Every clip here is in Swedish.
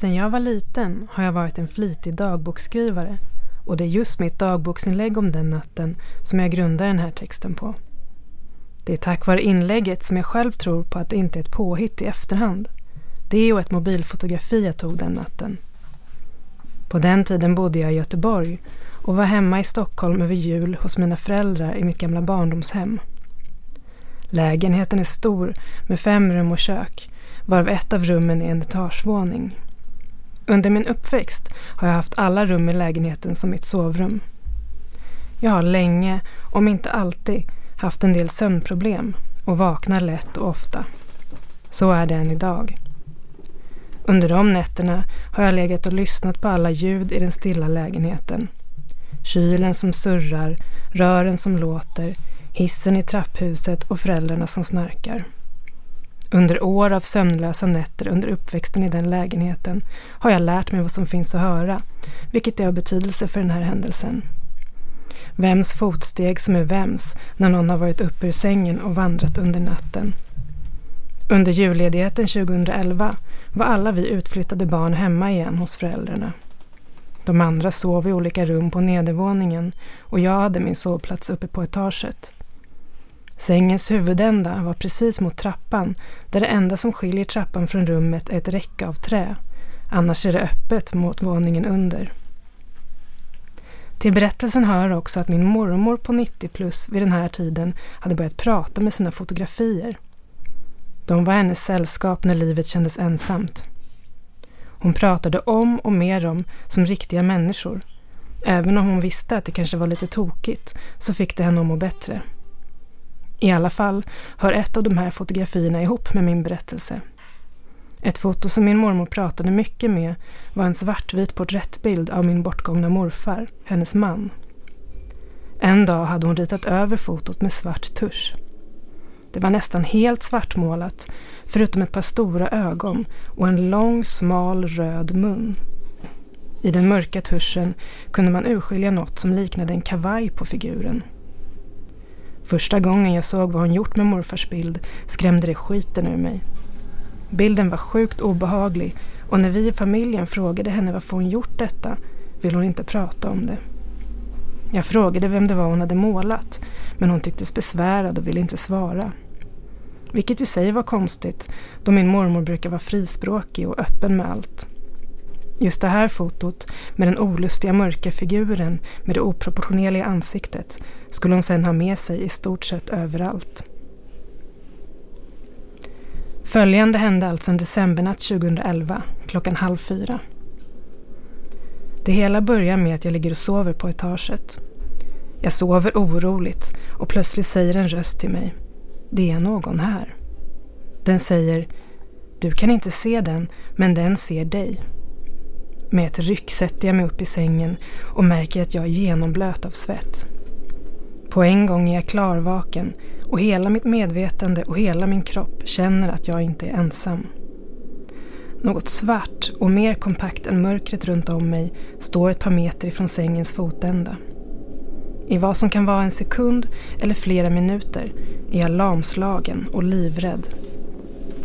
Sen jag var liten har jag varit en flitig dagboksskrivare och det är just mitt dagboksinlägg om den natten som jag grundar den här texten på. Det är tack vare inlägget som jag själv tror på att det inte är ett påhitt i efterhand. Det och ett mobilfotografi jag tog den natten. På den tiden bodde jag i Göteborg och var hemma i Stockholm över jul hos mina föräldrar i mitt gamla barndomshem. Lägenheten är stor med fem rum och kök, varav ett av rummen är en etagevåning. Under min uppväxt har jag haft alla rum i lägenheten som mitt sovrum. Jag har länge, om inte alltid, haft en del sömnproblem och vaknar lätt och ofta. Så är det än idag. Under de nätterna har jag legat och lyssnat på alla ljud i den stilla lägenheten. Kylen som surrar, rören som låter, hissen i trapphuset och föräldrarna som snarkar. Under år av sömnlösa nätter under uppväxten i den lägenheten har jag lärt mig vad som finns att höra, vilket är av betydelse för den här händelsen. Vems fotsteg som är vems när någon har varit uppe ur sängen och vandrat under natten. Under julledigheten 2011 var alla vi utflyttade barn hemma igen hos föräldrarna. De andra sov i olika rum på nedervåningen och jag hade min sovplats uppe på etaget. Sängens huvudända var precis mot trappan där det enda som skiljer trappan från rummet är ett räcke av trä. Annars är det öppet mot våningen under. Till berättelsen hör också att min mormor på 90 plus vid den här tiden hade börjat prata med sina fotografier. De var hennes sällskap när livet kändes ensamt. Hon pratade om och med dem som riktiga människor. Även om hon visste att det kanske var lite tokigt så fick det henne att må bättre. I alla fall hör ett av de här fotografierna ihop med min berättelse. Ett foto som min mormor pratade mycket med var en svartvit porträttbild av min bortgångna morfar, hennes man. En dag hade hon ritat över fotot med svart tusch. Det var nästan helt svartmålat, förutom ett par stora ögon och en lång smal röd mun. I den mörka tuschen kunde man urskilja något som liknade en kavaj på figuren. Första gången jag såg vad hon gjort med morfars bild skrämde det skiten ur mig. Bilden var sjukt obehaglig och när vi i familjen frågade henne varför hon gjort detta ville hon inte prata om det. Jag frågade vem det var hon hade målat men hon tycktes besvärad och ville inte svara. Vilket i sig var konstigt då min mormor brukar vara frispråkig och öppen med allt. Just det här fotot med den olustiga mörka figuren med det oproportionerliga ansiktet skulle hon sedan ha med sig i stort sett överallt. Följande hände alltså en decembernatt 2011 klockan halv fyra. Det hela börjar med att jag ligger och sover på etaget. Jag sover oroligt och plötsligt säger en röst till mig. Det är någon här. Den säger Du kan inte se den, men den ser dig. Med ett ryck sätter jag mig upp i sängen och märker att jag är genomblöt av svett. På en gång är jag klarvaken och hela mitt medvetande och hela min kropp känner att jag inte är ensam. Något svart och mer kompakt än mörkret runt om mig står ett par meter ifrån sängens fotända. I vad som kan vara en sekund eller flera minuter är jag lamslagen och livrädd.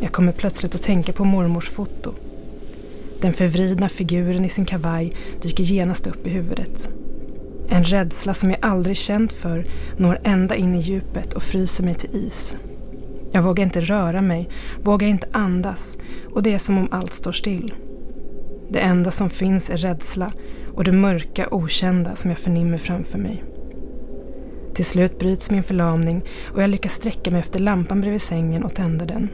Jag kommer plötsligt att tänka på mormors foto. Den förvridna figuren i sin kavaj dyker genast upp i huvudet. En rädsla som jag aldrig känt för når ända in i djupet och fryser mig till is. Jag vågar inte röra mig, vågar inte andas och det är som om allt står still. Det enda som finns är rädsla och det mörka okända som jag förnimmer framför mig. Till slut bryts min förlamning och jag lyckas sträcka mig efter lampan bredvid sängen och tända den.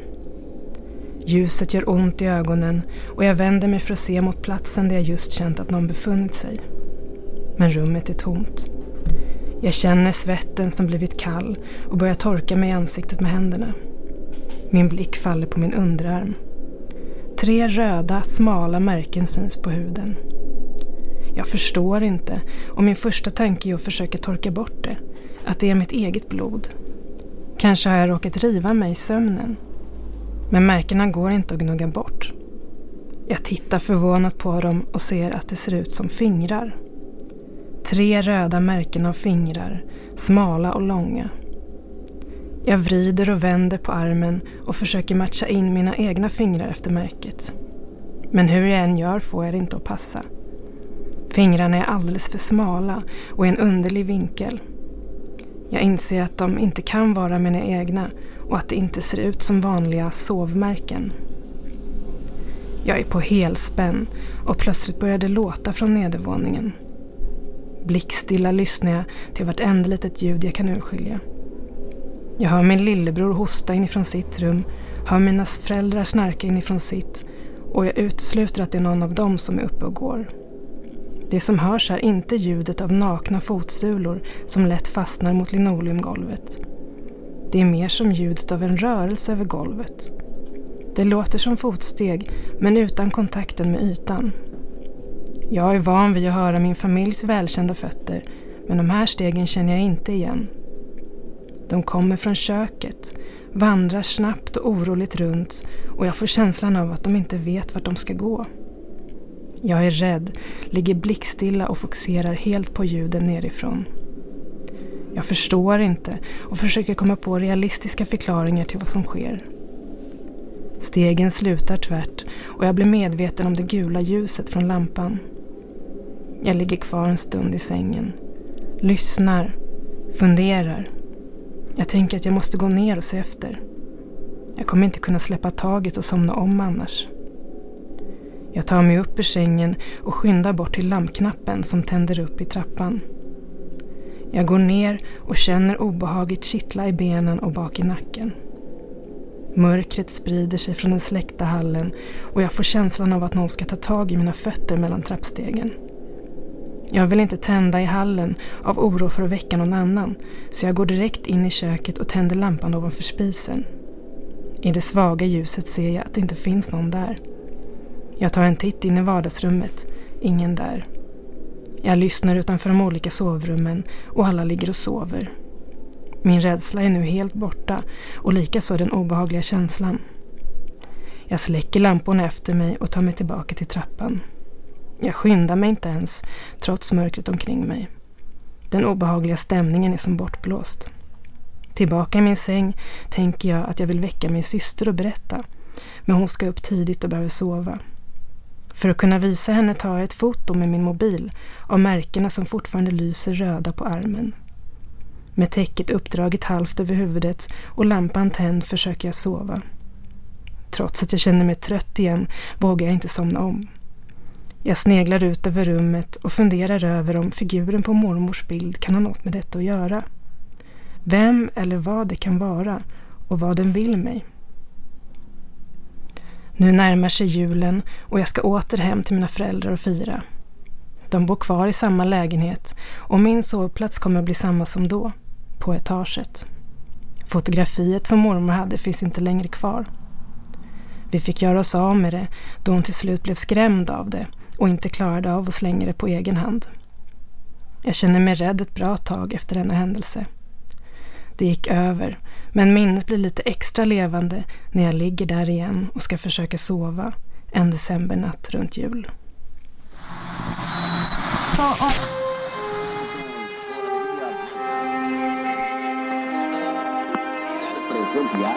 Ljuset gör ont i ögonen och jag vänder mig för att se mot platsen där jag just känt att någon befunnit sig. Men rummet är tomt. Jag känner svetten som blivit kall och börjar torka mig i ansiktet med händerna. Min blick faller på min underarm. Tre röda, smala märken syns på huden. Jag förstår inte och min första tanke är att försöka torka bort det. Att det är mitt eget blod. Kanske har jag råkat riva mig i sömnen. Men märkena går inte att gnugga bort. Jag tittar förvånat på dem och ser att det ser ut som fingrar. Tre röda märken av fingrar, smala och långa. Jag vrider och vänder på armen och försöker matcha in mina egna fingrar efter märket. Men hur jag än gör får jag det inte att passa. Fingrarna är alldeles för smala och i en underlig vinkel. Jag inser att de inte kan vara mina egna och att det inte ser ut som vanliga sovmärken. Jag är på helspänn och plötsligt börjar det låta från nedervåningen. Blickstilla lyssnar jag till vartenda litet ljud jag kan urskilja. Jag hör min lillebror hosta inifrån sitt rum, hör mina föräldrar snarka inifrån sitt och jag utesluter att det är någon av dem som är uppe och går. Det som hörs är inte ljudet av nakna fotsulor som lätt fastnar mot linoleumgolvet. Det är mer som ljudet av en rörelse över golvet. Det låter som fotsteg men utan kontakten med ytan. Jag är van vid att höra min familjs välkända fötter men de här stegen känner jag inte igen. De kommer från köket, vandrar snabbt och oroligt runt och jag får känslan av att de inte vet vart de ska gå. Jag är rädd, ligger blickstilla och fokuserar helt på ljuden nerifrån. Jag förstår inte och försöker komma på realistiska förklaringar till vad som sker. Stegen slutar tvärt och jag blir medveten om det gula ljuset från lampan. Jag ligger kvar en stund i sängen. Lyssnar. Funderar. Jag tänker att jag måste gå ner och se efter. Jag kommer inte kunna släppa taget och somna om annars. Jag tar mig upp ur sängen och skyndar bort till lampknappen som tänder upp i trappan. Jag går ner och känner obehaget kittla i benen och bak i nacken. Mörkret sprider sig från den släckta hallen och jag får känslan av att någon ska ta tag i mina fötter mellan trappstegen. Jag vill inte tända i hallen av oro för att väcka någon annan så jag går direkt in i köket och tänder lampan ovanför spisen. I det svaga ljuset ser jag att det inte finns någon där. Jag tar en titt in i vardagsrummet. Ingen där. Jag lyssnar utanför de olika sovrummen och alla ligger och sover. Min rädsla är nu helt borta och likaså den obehagliga känslan. Jag släcker lamporna efter mig och tar mig tillbaka till trappan. Jag skyndar mig inte ens, trots mörkret omkring mig. Den obehagliga stämningen är som bortblåst. Tillbaka i min säng tänker jag att jag vill väcka min syster och berätta, men hon ska upp tidigt och behöver sova. För att kunna visa henne tar jag ett foto med min mobil av märkena som fortfarande lyser röda på armen. Med täcket uppdraget halvt över huvudet och lampan tänd försöker jag sova. Trots att jag känner mig trött igen vågar jag inte somna om. Jag sneglar ut över rummet och funderar över om figuren på mormors bild kan ha något med detta att göra. Vem eller vad det kan vara och vad den vill mig. Nu närmar sig julen och jag ska åter hem till mina föräldrar och fira. De bor kvar i samma lägenhet och min sovplats kommer att bli samma som då, på etaget. Fotografiet som mormor hade finns inte längre kvar. Vi fick göra oss av med det då hon till slut blev skrämd av det och inte klarade av att slänga det på egen hand. Jag känner mig rädd ett bra tag efter denna händelse. Det gick över, men minnet blir lite extra levande när jag ligger där igen och ska försöka sova en decembernatt runt jul. Compre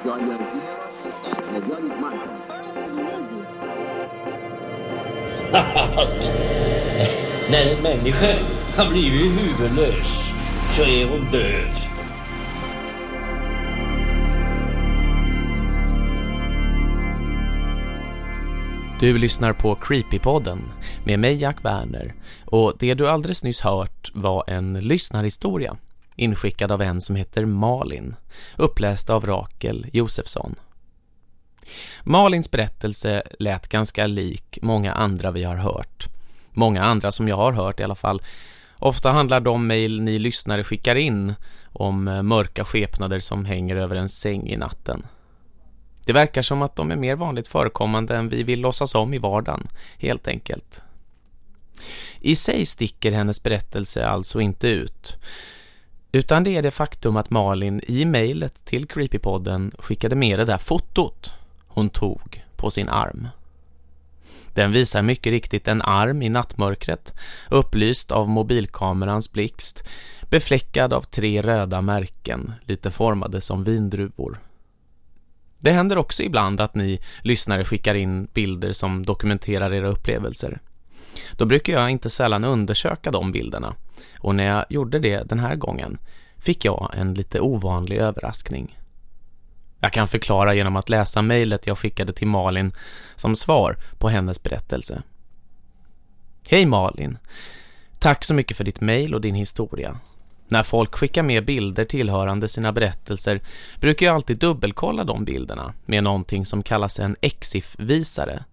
När en människa har blivit huvudlös så är hon död. Du lyssnar på Creepypodden med mig Jack Werner och det du alldeles nyss hört var en lyssnarhistoria inskickad av en som heter Malin, uppläst av Rakel Josefsson. Malins berättelse lät ganska lik många andra vi har hört. Många andra som jag har hört i alla fall. Ofta handlar de mejl ni lyssnare skickar in om eh, mörka skepnader som hänger över en säng i natten. Det verkar som att de är mer vanligt förekommande än vi vill låtsas om i vardagen, helt enkelt. I sig sticker hennes berättelse alltså inte ut. Utan det är det faktum att Malin i mejlet till Creepypodden skickade med det där fotot hon tog på sin arm. Den visar mycket riktigt en arm i nattmörkret, upplyst av mobilkamerans blixt, befläckad av tre röda märken, lite formade som vindruvor. Det händer också ibland att ni lyssnare skickar in bilder som dokumenterar era upplevelser. Då brukar jag inte sällan undersöka de bilderna och när jag gjorde det den här gången fick jag en lite ovanlig överraskning. Jag kan förklara genom att läsa mejlet jag skickade till Malin som svar på hennes berättelse. Hej Malin! Tack så mycket för ditt mejl och din historia. När folk skickar med bilder tillhörande sina berättelser brukar jag alltid dubbelkolla de bilderna med någonting som kallas en EXIF-visare.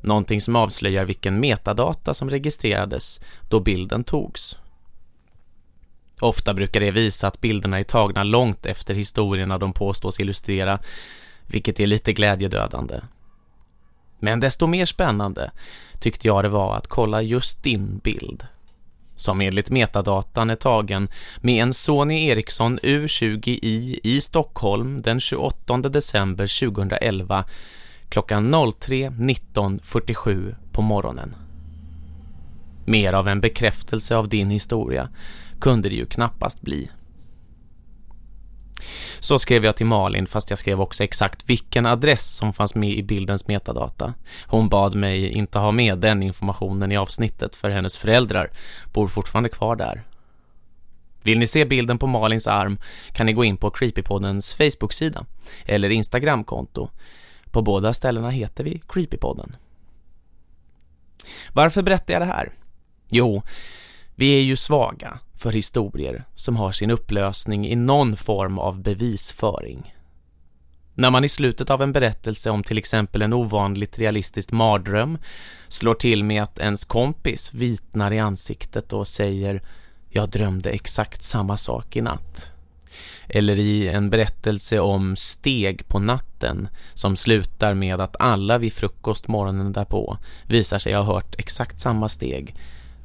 Någonting som avslöjar vilken metadata som registrerades då bilden togs. Ofta brukar det visa att bilderna är tagna långt efter historierna de påstås illustrera, vilket är lite glädjedödande. Men desto mer spännande tyckte jag det var att kolla just din bild. Som enligt metadatan är tagen med en Sony Ericsson U20i i Stockholm den 28 december 2011 klockan 03.19.47 på morgonen. Mer av en bekräftelse av din historia kunde det ju knappast bli. Så skrev jag till Malin fast jag skrev också exakt vilken adress som fanns med i bildens metadata. Hon bad mig inte ha med den informationen i avsnittet för hennes föräldrar bor fortfarande kvar där. Vill ni se bilden på Malins arm kan ni gå in på Creepypoddens Facebook-sida eller Instagram-konto. På båda ställena heter vi Creepypodden. Varför berättar jag det här? Jo, vi är ju svaga för historier som har sin upplösning i någon form av bevisföring. När man i slutet av en berättelse om till exempel en ovanligt realistisk mardröm slår till med att ens kompis vitnar i ansiktet och säger jag drömde exakt samma sak i natt. Eller i en berättelse om steg på natten som slutar med att alla vid frukost morgonen därpå visar sig ha hört exakt samma steg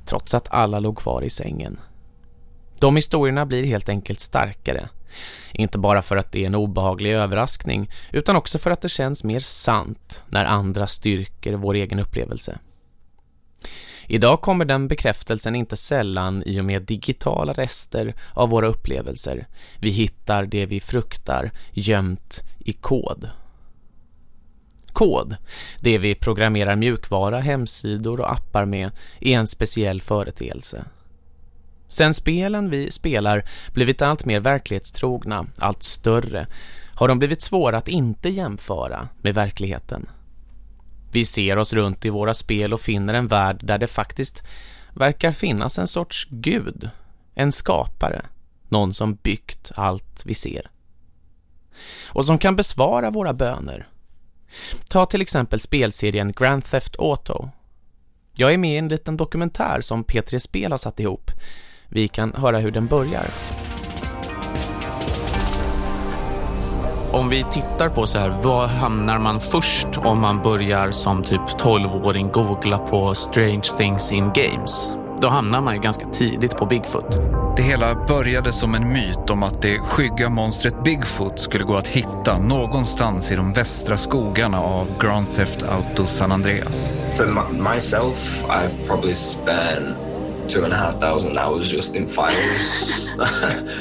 trots att alla låg kvar i sängen. De historierna blir helt enkelt starkare. Inte bara för att det är en obehaglig överraskning utan också för att det känns mer sant när andra styrker vår egen upplevelse. Idag kommer den bekräftelsen inte sällan i och med digitala rester av våra upplevelser. Vi hittar det vi fruktar gömt i kod. Kod, det vi programmerar mjukvara, hemsidor och appar med, är en speciell företeelse. Sen spelen vi spelar blivit allt mer verklighetstrogna, allt större, har de blivit svåra att inte jämföra med verkligheten. Vi ser oss runt i våra spel och finner en värld där det faktiskt verkar finnas en sorts gud, en skapare, någon som byggt allt vi ser. Och som kan besvara våra böner. Ta till exempel spelserien Grand Theft Auto. Jag är med i en liten dokumentär som P3 Spel har satt ihop vi kan höra hur den börjar. Om vi tittar på så här, var hamnar man först om man börjar som typ 12-åring googla på Strange Things in Games? Då hamnar man ju ganska tidigt på Bigfoot. Det hela började som en myt om att det skygga monstret Bigfoot skulle gå att hitta någonstans i de västra skogarna av Grand Theft Auto San Andreas. For myself, I've probably spent two and a half thousand hours just in files.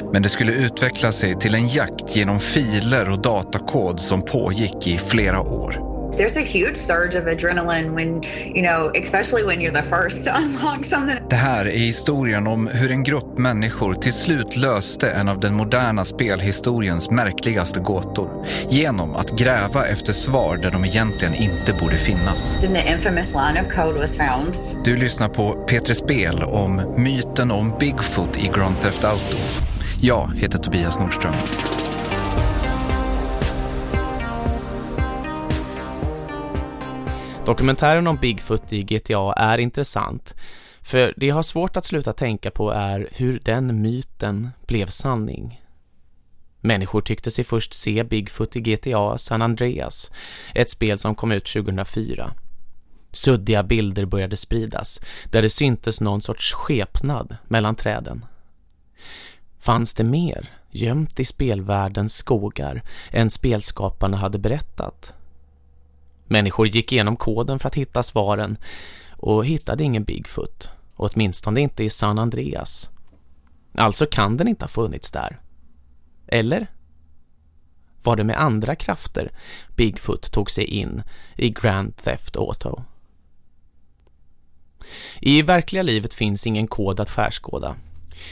Men det skulle utveckla sig till en jakt genom filer och datakod som pågick i flera år. There's a huge surge of adrenaline when, you know, especially when you're the first to unlock something. Det här är historien om hur en grupp människor till slut löste en av den moderna spelhistoriens märkligaste gåtor genom att gräva efter svar där de egentligen inte borde finnas. Then the infamous line of code was found. Du lyssnar på Peter Spel om myten om Bigfoot i Grand Theft Auto. Jag heter Tobias Nordström. Dokumentären om Bigfoot i GTA är intressant för det jag har svårt att sluta tänka på är hur den myten blev sanning. Människor tyckte sig först se Bigfoot i GTA San Andreas, ett spel som kom ut 2004. Suddiga bilder började spridas där det syntes någon sorts skepnad mellan träden. Fanns det mer gömt i spelvärldens skogar än spelskaparna hade berättat? Människor gick igenom koden för att hitta svaren och hittade ingen Bigfoot, åtminstone inte i San Andreas. Alltså kan den inte ha funnits där. Eller? Var det med andra krafter Bigfoot tog sig in i Grand Theft Auto? I verkliga livet finns ingen kod att skärskåda.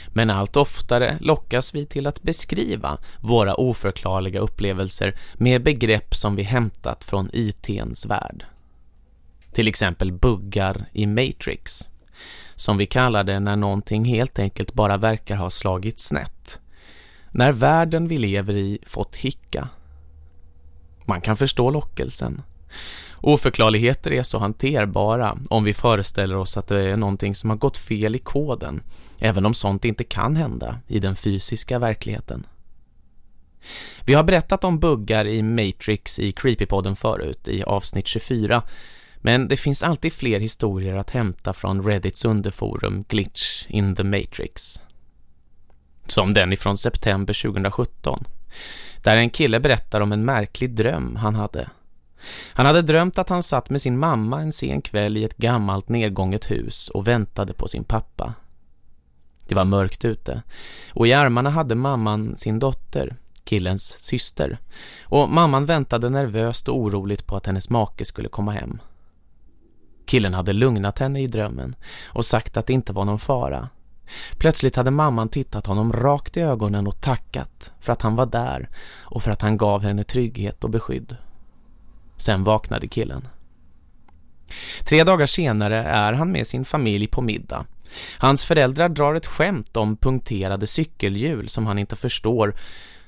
Men allt oftare lockas vi till att beskriva våra oförklarliga upplevelser med begrepp som vi hämtat från IT:ns värld. Till exempel buggar i Matrix, som vi kallar det när någonting helt enkelt bara verkar ha slagit snett. När världen vi lever i fått hicka. Man kan förstå lockelsen. Oförklarligheter är så hanterbara om vi föreställer oss att det är någonting som har gått fel i koden, även om sånt inte kan hända i den fysiska verkligheten. Vi har berättat om buggar i Matrix i Creepypodden förut i avsnitt 24, men det finns alltid fler historier att hämta från Reddits underforum Glitch in the Matrix. Som den ifrån september 2017, där en kille berättar om en märklig dröm han hade- han hade drömt att han satt med sin mamma en sen kväll i ett gammalt nedgånget hus och väntade på sin pappa. Det var mörkt ute och i armarna hade mamman sin dotter, killens syster. Och mamman väntade nervöst och oroligt på att hennes make skulle komma hem. Killen hade lugnat henne i drömmen och sagt att det inte var någon fara. Plötsligt hade mamman tittat honom rakt i ögonen och tackat för att han var där och för att han gav henne trygghet och beskydd. Sen vaknade killen. Tre dagar senare är han med sin familj på middag. Hans föräldrar drar ett skämt om punkterade cykelhjul som han inte förstår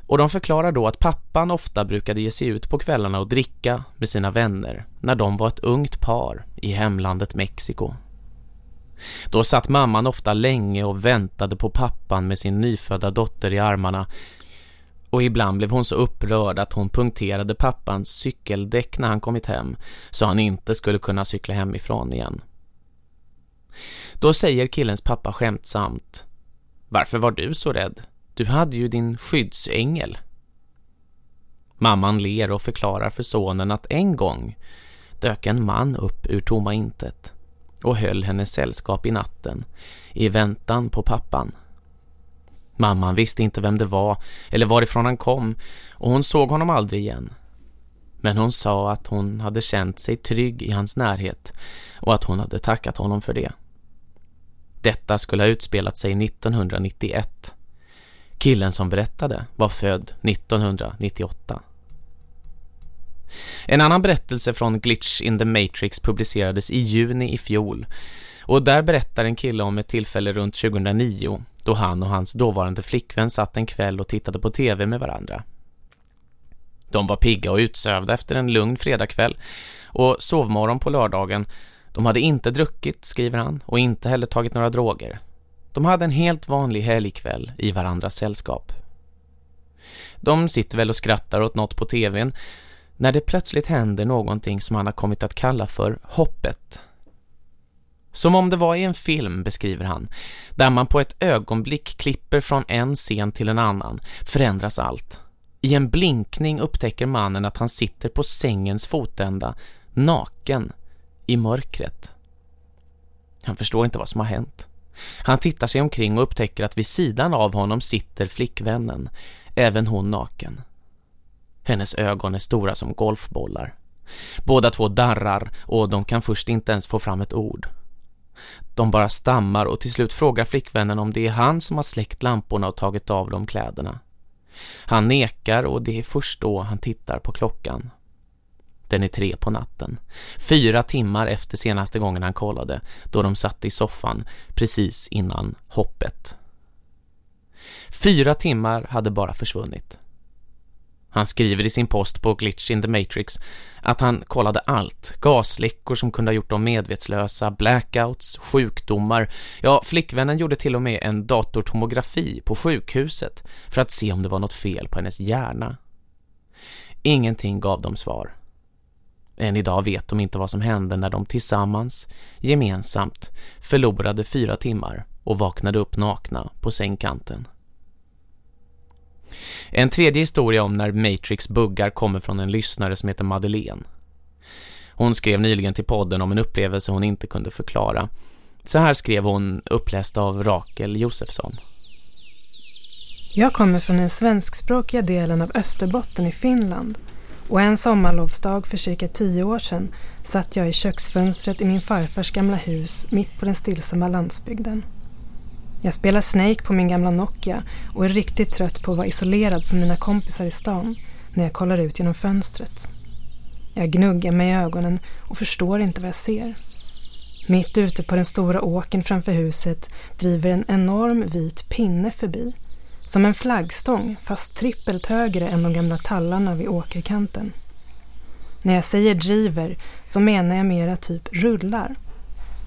och de förklarar då att pappan ofta brukade ge sig ut på kvällarna och dricka med sina vänner när de var ett ungt par i hemlandet Mexiko. Då satt mamman ofta länge och väntade på pappan med sin nyfödda dotter i armarna och ibland blev hon så upprörd att hon punkterade pappans cykeldäck när han kommit hem så han inte skulle kunna cykla hemifrån igen. Då säger killens pappa skämtsamt Varför var du så rädd? Du hade ju din skyddsängel. Mamman ler och förklarar för sonen att en gång dök en man upp ur tomma intet och höll hennes sällskap i natten i väntan på pappan. Mamman visste inte vem det var eller varifrån han kom och hon såg honom aldrig igen. Men hon sa att hon hade känt sig trygg i hans närhet och att hon hade tackat honom för det. Detta skulle ha utspelat sig 1991. Killen som berättade var född 1998. En annan berättelse från Glitch in the Matrix publicerades i juni i fjol och där berättar en kille om ett tillfälle runt 2009 då han och hans dåvarande flickvän satt en kväll och tittade på tv med varandra. De var pigga och utsövda efter en lugn fredagkväll och sovmorgon på lördagen. De hade inte druckit, skriver han, och inte heller tagit några droger. De hade en helt vanlig helgkväll i varandras sällskap. De sitter väl och skrattar åt något på tvn när det plötsligt händer någonting som han har kommit att kalla för hoppet. Som om det var i en film, beskriver han, där man på ett ögonblick klipper från en scen till en annan, förändras allt. I en blinkning upptäcker mannen att han sitter på sängens fotända, naken, i mörkret. Han förstår inte vad som har hänt. Han tittar sig omkring och upptäcker att vid sidan av honom sitter flickvännen, även hon naken. Hennes ögon är stora som golfbollar. Båda två darrar och de kan först inte ens få fram ett ord. De bara stammar och till slut frågar flickvännen om det är han som har släckt lamporna och tagit av dem kläderna. Han nekar och det är först då han tittar på klockan. Den är tre på natten. Fyra timmar efter senaste gången han kollade då de satt i soffan precis innan hoppet. Fyra timmar hade bara försvunnit. Han skriver i sin post på Glitch in the Matrix att han kollade allt. Gasläckor som kunde ha gjort dem medvetslösa, blackouts, sjukdomar. Ja, flickvännen gjorde till och med en datortomografi på sjukhuset för att se om det var något fel på hennes hjärna. Ingenting gav dem svar. Än idag vet de inte vad som hände när de tillsammans, gemensamt, förlorade fyra timmar och vaknade upp nakna på sängkanten. En tredje historia om när Matrix buggar kommer från en lyssnare som heter Madeleine. Hon skrev nyligen till podden om en upplevelse hon inte kunde förklara. Så här skrev hon uppläst av Rakel Josefsson. Jag kommer från den svenskspråkiga delen av Österbotten i Finland och en sommarlovsdag för cirka tio år sedan satt jag i köksfönstret i min farfars gamla hus mitt på den stillsamma landsbygden. Jag spelar Snake på min gamla Nokia och är riktigt trött på att vara isolerad från mina kompisar i stan när jag kollar ut genom fönstret. Jag gnuggar mig i ögonen och förstår inte vad jag ser. Mitt ute på den stora åken framför huset driver en enorm vit pinne förbi. Som en flaggstång fast trippelt högre än de gamla tallarna vid åkerkanten. När jag säger driver så menar jag mera typ rullar.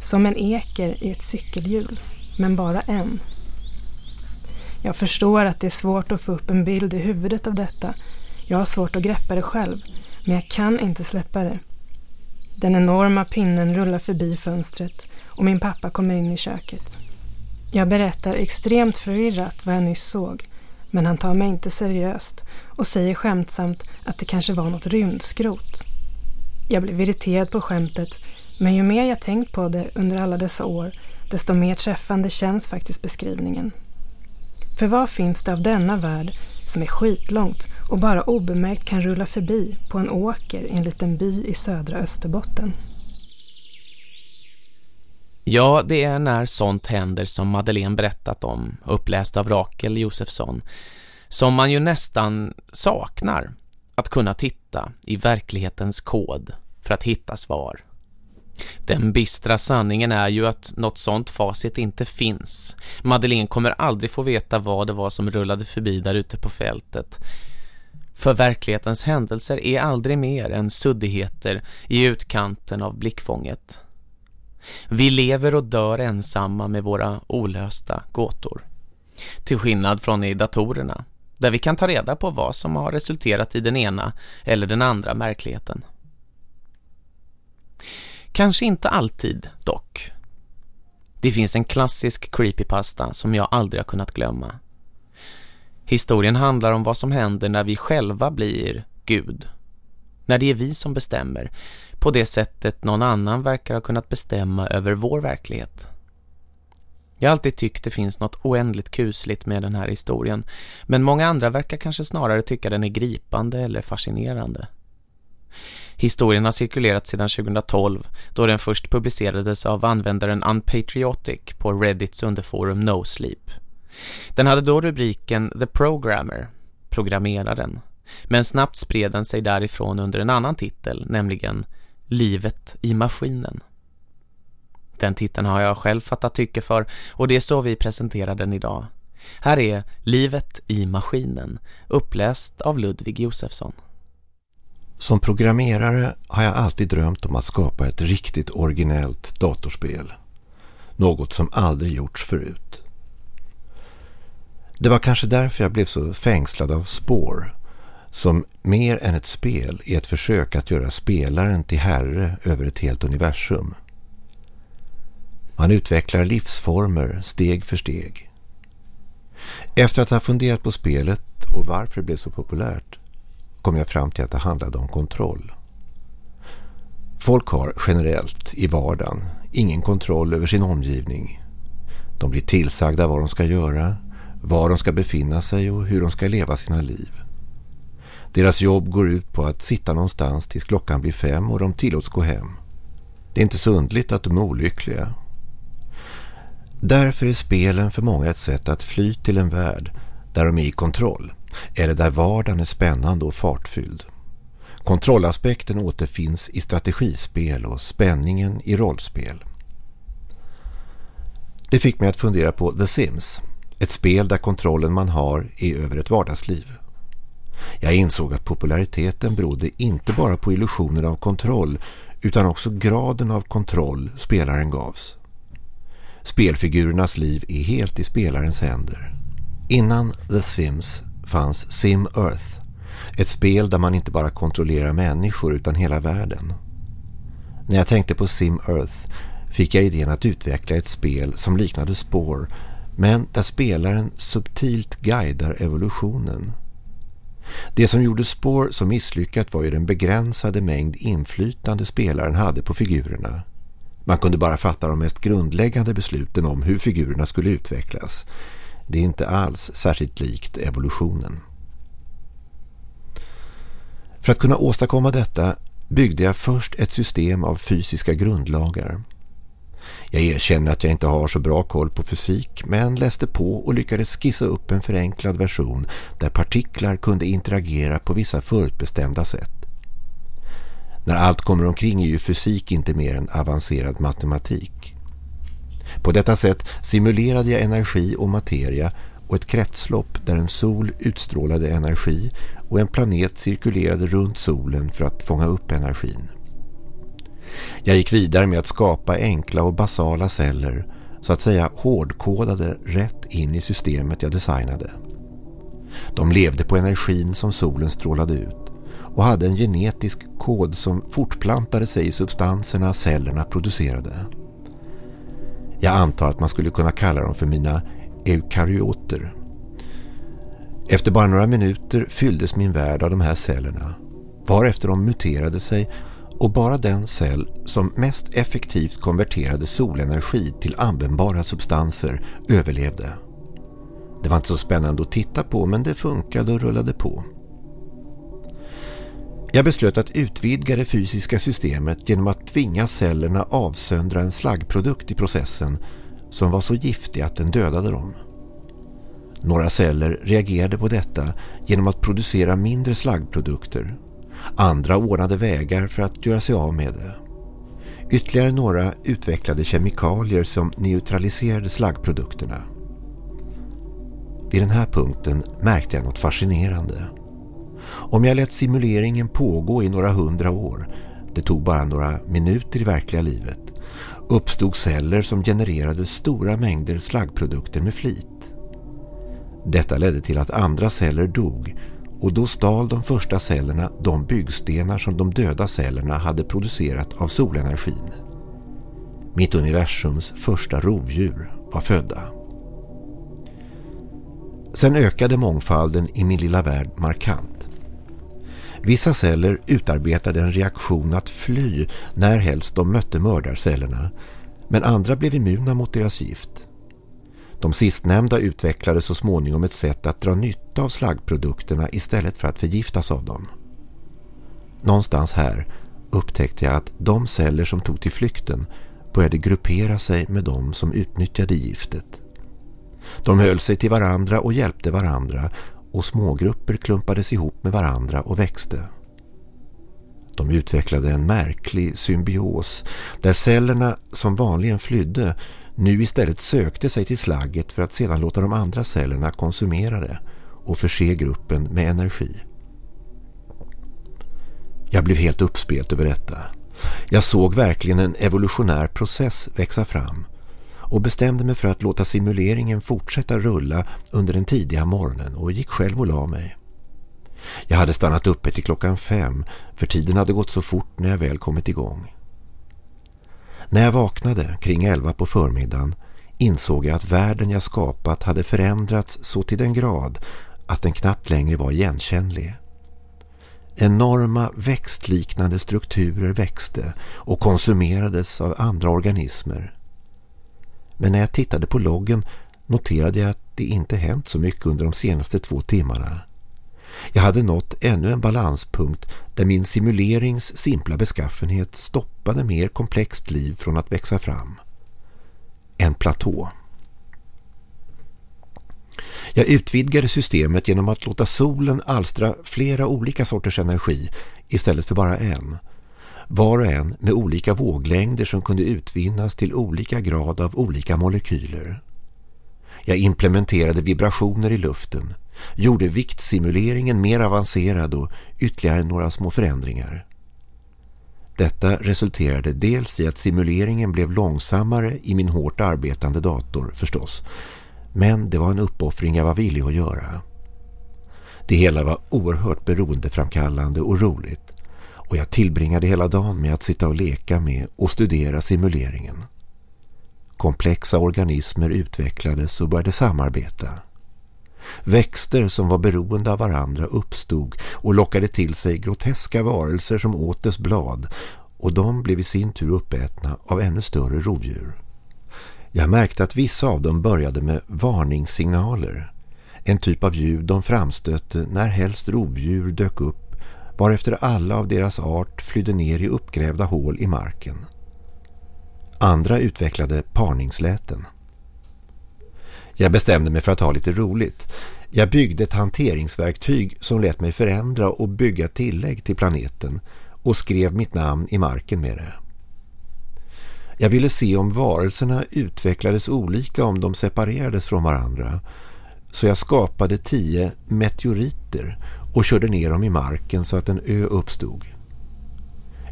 Som en eker i ett cykelhjul, men bara en. Jag förstår att det är svårt att få upp en bild i huvudet av detta. Jag har svårt att greppa det själv, men jag kan inte släppa det. Den enorma pinnen rullar förbi fönstret och min pappa kommer in i köket. Jag berättar extremt förvirrat vad jag nyss såg, men han tar mig inte seriöst och säger skämtsamt att det kanske var något rymdskrot. Jag blev irriterad på skämtet, men ju mer jag tänkt på det under alla dessa år, desto mer träffande känns faktiskt beskrivningen. För vad finns det av denna värld som är skitlångt och bara obemärkt kan rulla förbi på en åker i en liten by i södra Österbotten? Ja, det är när sånt händer som Madeleine berättat om, uppläst av Rakel Josefsson, som man ju nästan saknar att kunna titta i verklighetens kod för att hitta svar. Den bistra sanningen är ju att något sånt facit inte finns. Madeleine kommer aldrig få veta vad det var som rullade förbi där ute på fältet. För verklighetens händelser är aldrig mer än suddigheter i utkanten av blickfånget. Vi lever och dör ensamma med våra olösta gåtor. Till skillnad från i datorerna, där vi kan ta reda på vad som har resulterat i den ena eller den andra märkligheten. Kanske inte alltid, dock. Det finns en klassisk creepypasta som jag aldrig har kunnat glömma. Historien handlar om vad som händer när vi själva blir Gud. När det är vi som bestämmer, på det sättet någon annan verkar ha kunnat bestämma över vår verklighet. Jag har alltid tyckt det finns något oändligt kusligt med den här historien, men många andra verkar kanske snarare tycka den är gripande eller fascinerande. Historien har cirkulerat sedan 2012 då den först publicerades av användaren Unpatriotic på Reddits underforum No Sleep. Den hade då rubriken The Programmer, programmeraren, men snabbt spred den sig därifrån under en annan titel, nämligen Livet i maskinen. Den titeln har jag själv fattat tycke för och det är så vi presenterar den idag. Här är Livet i maskinen, uppläst av Ludvig Josefsson. Som programmerare har jag alltid drömt om att skapa ett riktigt originellt datorspel. Något som aldrig gjorts förut. Det var kanske därför jag blev så fängslad av spår som mer än ett spel är ett försök att göra spelaren till herre över ett helt universum. Man utvecklar livsformer steg för steg. Efter att ha funderat på spelet och varför det blev så populärt kom jag fram till att det handlade om kontroll. Folk har generellt i vardagen ingen kontroll över sin omgivning. De blir tillsagda vad de ska göra, var de ska befinna sig och hur de ska leva sina liv. Deras jobb går ut på att sitta någonstans tills klockan blir fem och de tillåts gå hem. Det är inte så undligt att de är olyckliga. Därför är spelen för många ett sätt att fly till en värld där de är i kontroll eller där vardagen är spännande och fartfylld. Kontrollaspekten återfinns i strategispel och spänningen i rollspel. Det fick mig att fundera på The Sims, ett spel där kontrollen man har är över ett vardagsliv. Jag insåg att populariteten berodde inte bara på illusionen av kontroll utan också graden av kontroll spelaren gavs. Spelfigurernas liv är helt i spelarens händer. Innan The Sims fanns Sim Earth, ett spel där man inte bara kontrollerar människor utan hela världen. När jag tänkte på Sim Earth fick jag idén att utveckla ett spel som liknade Spore men där spelaren subtilt guidar evolutionen. Det som gjorde Spore så misslyckat var ju den begränsade mängd inflytande spelaren hade på figurerna. Man kunde bara fatta de mest grundläggande besluten om hur figurerna skulle utvecklas. Det är inte alls särskilt likt evolutionen. För att kunna åstadkomma detta byggde jag först ett system av fysiska grundlagar. Jag erkänner att jag inte har så bra koll på fysik men läste på och lyckades skissa upp en förenklad version där partiklar kunde interagera på vissa förutbestämda sätt. När allt kommer omkring är ju fysik inte mer än avancerad matematik. På detta sätt simulerade jag energi och materia och ett kretslopp där en sol utstrålade energi och en planet cirkulerade runt solen för att fånga upp energin. Jag gick vidare med att skapa enkla och basala celler, så att säga hårdkodade rätt in i systemet jag designade. De levde på energin som solen strålade ut och hade en genetisk kod som fortplantade sig i substanserna cellerna producerade. Jag antar att man skulle kunna kalla dem för mina eukaryoter. Efter bara några minuter fylldes min värld av de här cellerna, varefter de muterade sig och bara den cell som mest effektivt konverterade solenergi till användbara substanser överlevde. Det var inte så spännande att titta på men det funkade och rullade på. Jag beslöt att utvidga det fysiska systemet genom att tvinga cellerna avsöndra en slaggprodukt i processen som var så giftig att den dödade dem. Några celler reagerade på detta genom att producera mindre slaggprodukter. Andra ordnade vägar för att göra sig av med det. Ytterligare några utvecklade kemikalier som neutraliserade slaggprodukterna. Vid den här punkten märkte jag något fascinerande. Om jag lät simuleringen pågå i några hundra år, det tog bara några minuter i verkliga livet, uppstod celler som genererade stora mängder slaggprodukter med flit. Detta ledde till att andra celler dog och då stal de första cellerna de byggstenar som de döda cellerna hade producerat av solenergin. Mitt universums första rovdjur var födda. Sen ökade mångfalden i min lilla värld markant. Vissa celler utarbetade en reaktion att fly när helst de mötte mördarcellerna men andra blev immuna mot deras gift. De sistnämnda utvecklade så småningom ett sätt att dra nytta av slaggprodukterna istället för att förgiftas av dem. Någonstans här upptäckte jag att de celler som tog till flykten började gruppera sig med de som utnyttjade giftet. De höll sig till varandra och hjälpte varandra och smågrupper klumpades ihop med varandra och växte. De utvecklade en märklig symbios där cellerna som vanligen flydde nu istället sökte sig till slagget för att sedan låta de andra cellerna konsumera det och förse gruppen med energi. Jag blev helt uppspelt över detta. Jag såg verkligen en evolutionär process växa fram och bestämde mig för att låta simuleringen fortsätta rulla under den tidiga morgonen och gick själv och la mig. Jag hade stannat uppe till klockan fem för tiden hade gått så fort när jag väl kommit igång. När jag vaknade kring elva på förmiddagen insåg jag att världen jag skapat hade förändrats så till den grad att den knappt längre var igenkännlig. Enorma växtliknande strukturer växte och konsumerades av andra organismer. Men när jag tittade på loggen noterade jag att det inte hänt så mycket under de senaste två timmarna. Jag hade nått ännu en balanspunkt där min simulerings simpla beskaffenhet stoppade mer komplext liv från att växa fram. En platå. Jag utvidgade systemet genom att låta solen alstra flera olika sorters energi istället för bara en. Var och en med olika våglängder som kunde utvinnas till olika grad av olika molekyler. Jag implementerade vibrationer i luften, gjorde viktsimuleringen mer avancerad och ytterligare några små förändringar. Detta resulterade dels i att simuleringen blev långsammare i min hårt arbetande dator förstås, men det var en uppoffring jag var villig att göra. Det hela var oerhört beroendeframkallande och roligt och jag tillbringade hela dagen med att sitta och leka med och studera simuleringen. Komplexa organismer utvecklades och började samarbeta. Växter som var beroende av varandra uppstod och lockade till sig groteska varelser som åt dess blad och de blev i sin tur uppätna av ännu större rovdjur. Jag märkte att vissa av dem började med varningssignaler. En typ av ljud de framstötte när helst rovdjur dök upp varefter alla av deras art flydde ner i uppgrävda hål i marken. Andra utvecklade parningsläten. Jag bestämde mig för att ha lite roligt. Jag byggde ett hanteringsverktyg som lät mig förändra och bygga tillägg till planeten och skrev mitt namn i marken med det. Jag ville se om varelserna utvecklades olika om de separerades från varandra. Så jag skapade tio meteoriter och körde ner dem i marken så att en ö uppstod.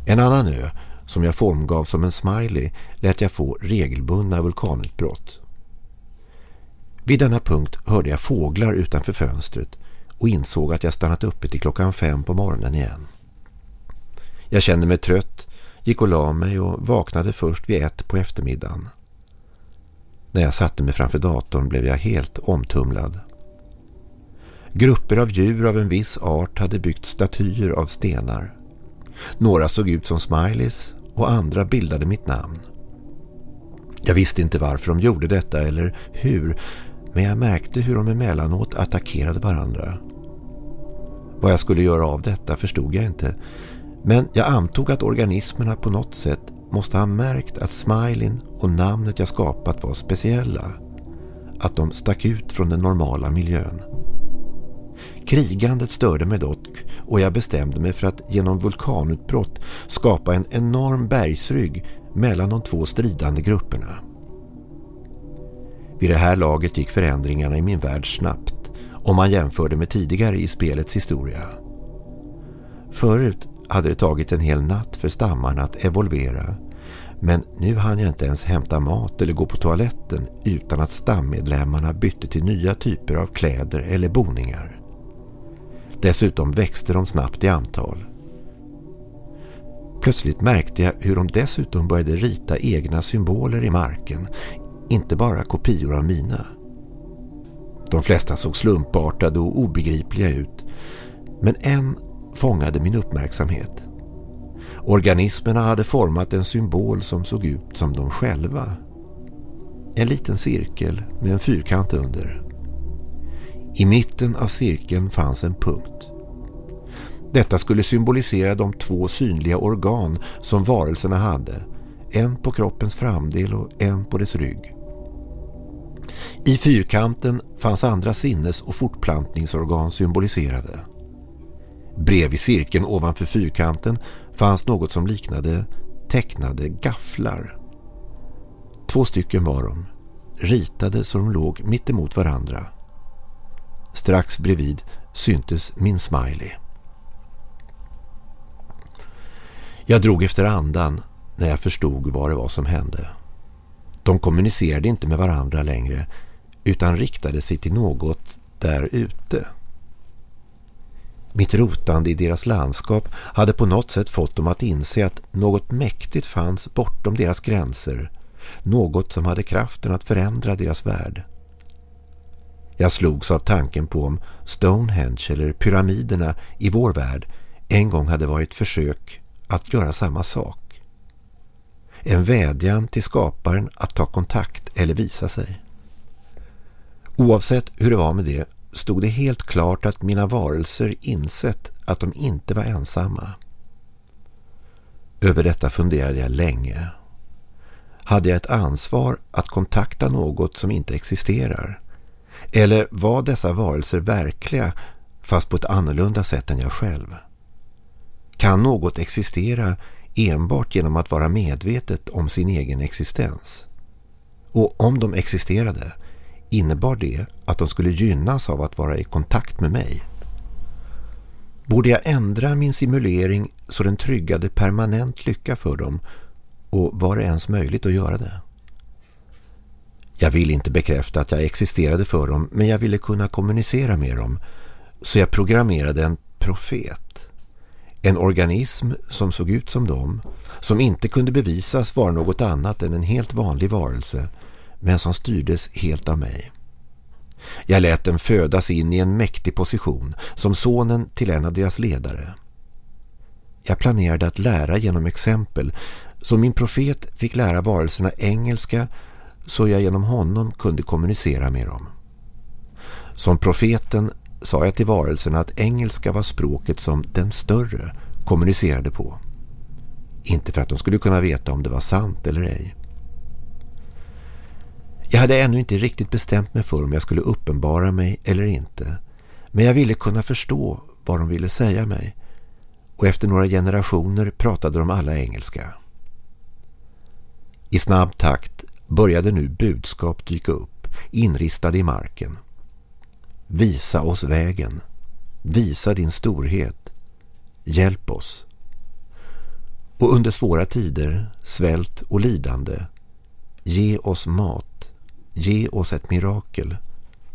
En annan ö, som jag formgav som en smiley, lät jag få regelbundna vulkanutbrott. Vid denna punkt hörde jag fåglar utanför fönstret och insåg att jag stannat uppe till klockan fem på morgonen igen. Jag kände mig trött, gick och la mig och vaknade först vid ett på eftermiddagen. När jag satte mig framför datorn blev jag helt omtumlad. Grupper av djur av en viss art hade byggt statyer av stenar. Några såg ut som smileys och andra bildade mitt namn. Jag visste inte varför de gjorde detta eller hur, men jag märkte hur de emellanåt attackerade varandra. Vad jag skulle göra av detta förstod jag inte, men jag antog att organismerna på något sätt måste ha märkt att smileyn och namnet jag skapat var speciella. Att de stack ut från den normala miljön. Krigandet störde mig dock och jag bestämde mig för att genom vulkanutbrott skapa en enorm bergsrygg mellan de två stridande grupperna. Vid det här laget gick förändringarna i min värld snabbt om man jämförde med tidigare i spelets historia. Förut hade det tagit en hel natt för stammarna att evolvera men nu hann jag inte ens hämta mat eller gå på toaletten utan att stammedlemmarna bytte till nya typer av kläder eller boningar. Dessutom växte de snabbt i antal. Plötsligt märkte jag hur de dessutom började rita egna symboler i marken, inte bara kopior av mina. De flesta såg slumpartade och obegripliga ut, men en fångade min uppmärksamhet. Organismerna hade format en symbol som såg ut som de själva. En liten cirkel med en fyrkant under. I mitten av cirkeln fanns en punkt. Detta skulle symbolisera de två synliga organ som varelserna hade. En på kroppens framdel och en på dess rygg. I fyrkanten fanns andra sinnes- och fortplantningsorgan symboliserade. Bredvid cirkeln ovanför fyrkanten fanns något som liknade tecknade gafflar. Två stycken var de, ritade så de låg mitt emot varandra. Strax bredvid syntes min smiley. Jag drog efter andan när jag förstod vad det var som hände. De kommunicerade inte med varandra längre utan riktade sig till något där ute. Mitt rotande i deras landskap hade på något sätt fått dem att inse att något mäktigt fanns bortom deras gränser. Något som hade kraften att förändra deras värld. Jag slogs av tanken på om Stonehenge eller pyramiderna i vår värld en gång hade varit försök att göra samma sak. En vädjan till skaparen att ta kontakt eller visa sig. Oavsett hur det var med det stod det helt klart att mina varelser insett att de inte var ensamma. Över detta funderade jag länge. Hade jag ett ansvar att kontakta något som inte existerar? Eller var dessa varelser verkliga fast på ett annorlunda sätt än jag själv? Kan något existera enbart genom att vara medvetet om sin egen existens? Och om de existerade, innebar det att de skulle gynnas av att vara i kontakt med mig? Borde jag ändra min simulering så den tryggade permanent lycka för dem och var det ens möjligt att göra det? Jag ville inte bekräfta att jag existerade för dem men jag ville kunna kommunicera med dem så jag programmerade en profet. En organism som såg ut som dem, som inte kunde bevisas vara något annat än en helt vanlig varelse men som styrdes helt av mig. Jag lät den födas in i en mäktig position som sonen till en av deras ledare. Jag planerade att lära genom exempel så min profet fick lära varelserna engelska så jag genom honom kunde kommunicera med dem. Som profeten sa jag till varelserna att engelska var språket som den större kommunicerade på. Inte för att de skulle kunna veta om det var sant eller ej. Jag hade ännu inte riktigt bestämt mig för om jag skulle uppenbara mig eller inte. Men jag ville kunna förstå vad de ville säga mig. Och efter några generationer pratade de alla engelska. I snabb takt började nu budskap dyka upp, inristade i marken. Visa oss vägen. Visa din storhet. Hjälp oss. Och under svåra tider, svält och lidande, ge oss mat. Ge oss ett mirakel.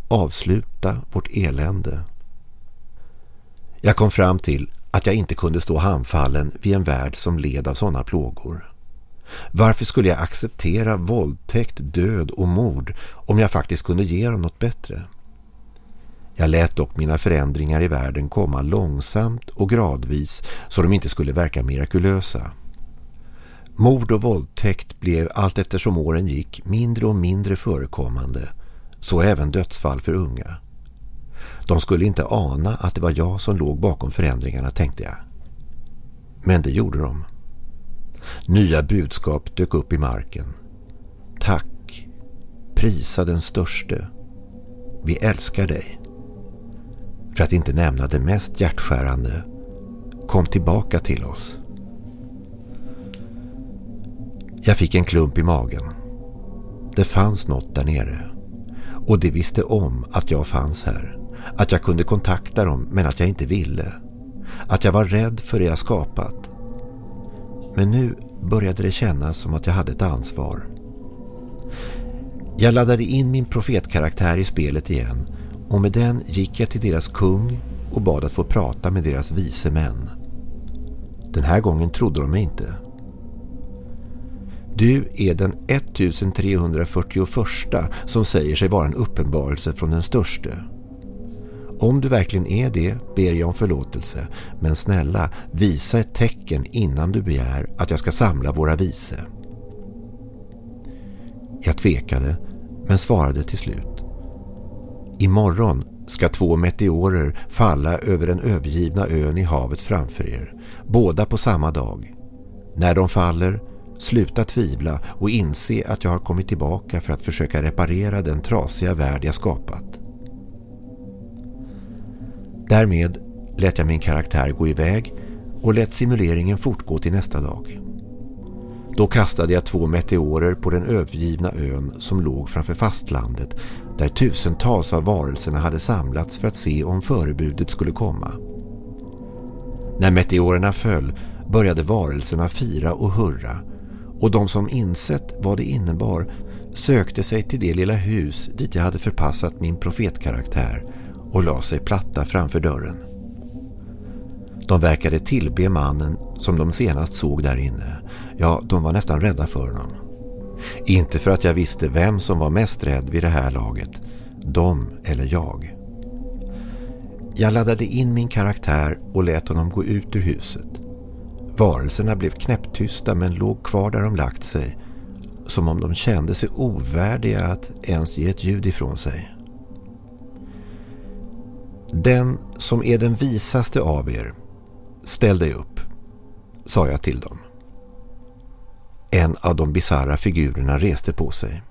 Avsluta vårt elände. Jag kom fram till att jag inte kunde stå handfallen vid en värld som led av sådana plågor. Varför skulle jag acceptera våldtäkt, död och mord om jag faktiskt kunde ge dem något bättre? Jag lät dock mina förändringar i världen komma långsamt och gradvis så de inte skulle verka mirakulösa. Mord och våldtäkt blev allt eftersom åren gick mindre och mindre förekommande, så även dödsfall för unga. De skulle inte ana att det var jag som låg bakom förändringarna, tänkte jag. Men det gjorde de. Nya budskap dök upp i marken. Tack. Prisa den störste. Vi älskar dig. För att inte nämna det mest hjärtskärande. Kom tillbaka till oss. Jag fick en klump i magen. Det fanns något där nere. Och det visste om att jag fanns här. Att jag kunde kontakta dem men att jag inte ville. Att jag var rädd för det jag skapat. Men nu började det kännas som att jag hade ett ansvar. Jag laddade in min profetkaraktär i spelet igen och med den gick jag till deras kung och bad att få prata med deras vise män. Den här gången trodde de mig inte. Du är den 1341 som säger sig vara en uppenbarelse från den störste. Om du verkligen är det ber jag om förlåtelse, men snälla visa ett tecken innan du begär att jag ska samla våra vise. Jag tvekade, men svarade till slut. Imorgon ska två meteorer falla över den övergivna ön i havet framför er, båda på samma dag. När de faller, sluta tvivla och inse att jag har kommit tillbaka för att försöka reparera den trasiga värld jag skapat. Därmed lät jag min karaktär gå iväg och lät simuleringen fortgå till nästa dag. Då kastade jag två meteorer på den övergivna ön som låg framför fastlandet där tusentals av varelserna hade samlats för att se om förebudet skulle komma. När meteorerna föll började varelserna fira och hurra och de som insett vad det innebar sökte sig till det lilla hus dit jag hade förpassat min profetkaraktär och la sig platta framför dörren. De verkade tillbe mannen som de senast såg där inne. Ja, de var nästan rädda för honom. Inte för att jag visste vem som var mest rädd vid det här laget. De eller jag. Jag laddade in min karaktär och lät honom gå ut ur huset. Varelserna blev knäpptysta men låg kvar där de lagt sig. Som om de kände sig ovärdiga att ens ge ett ljud ifrån sig. Den som är den visaste av er, ställ dig upp, sa jag till dem. En av de bizarra figurerna reste på sig.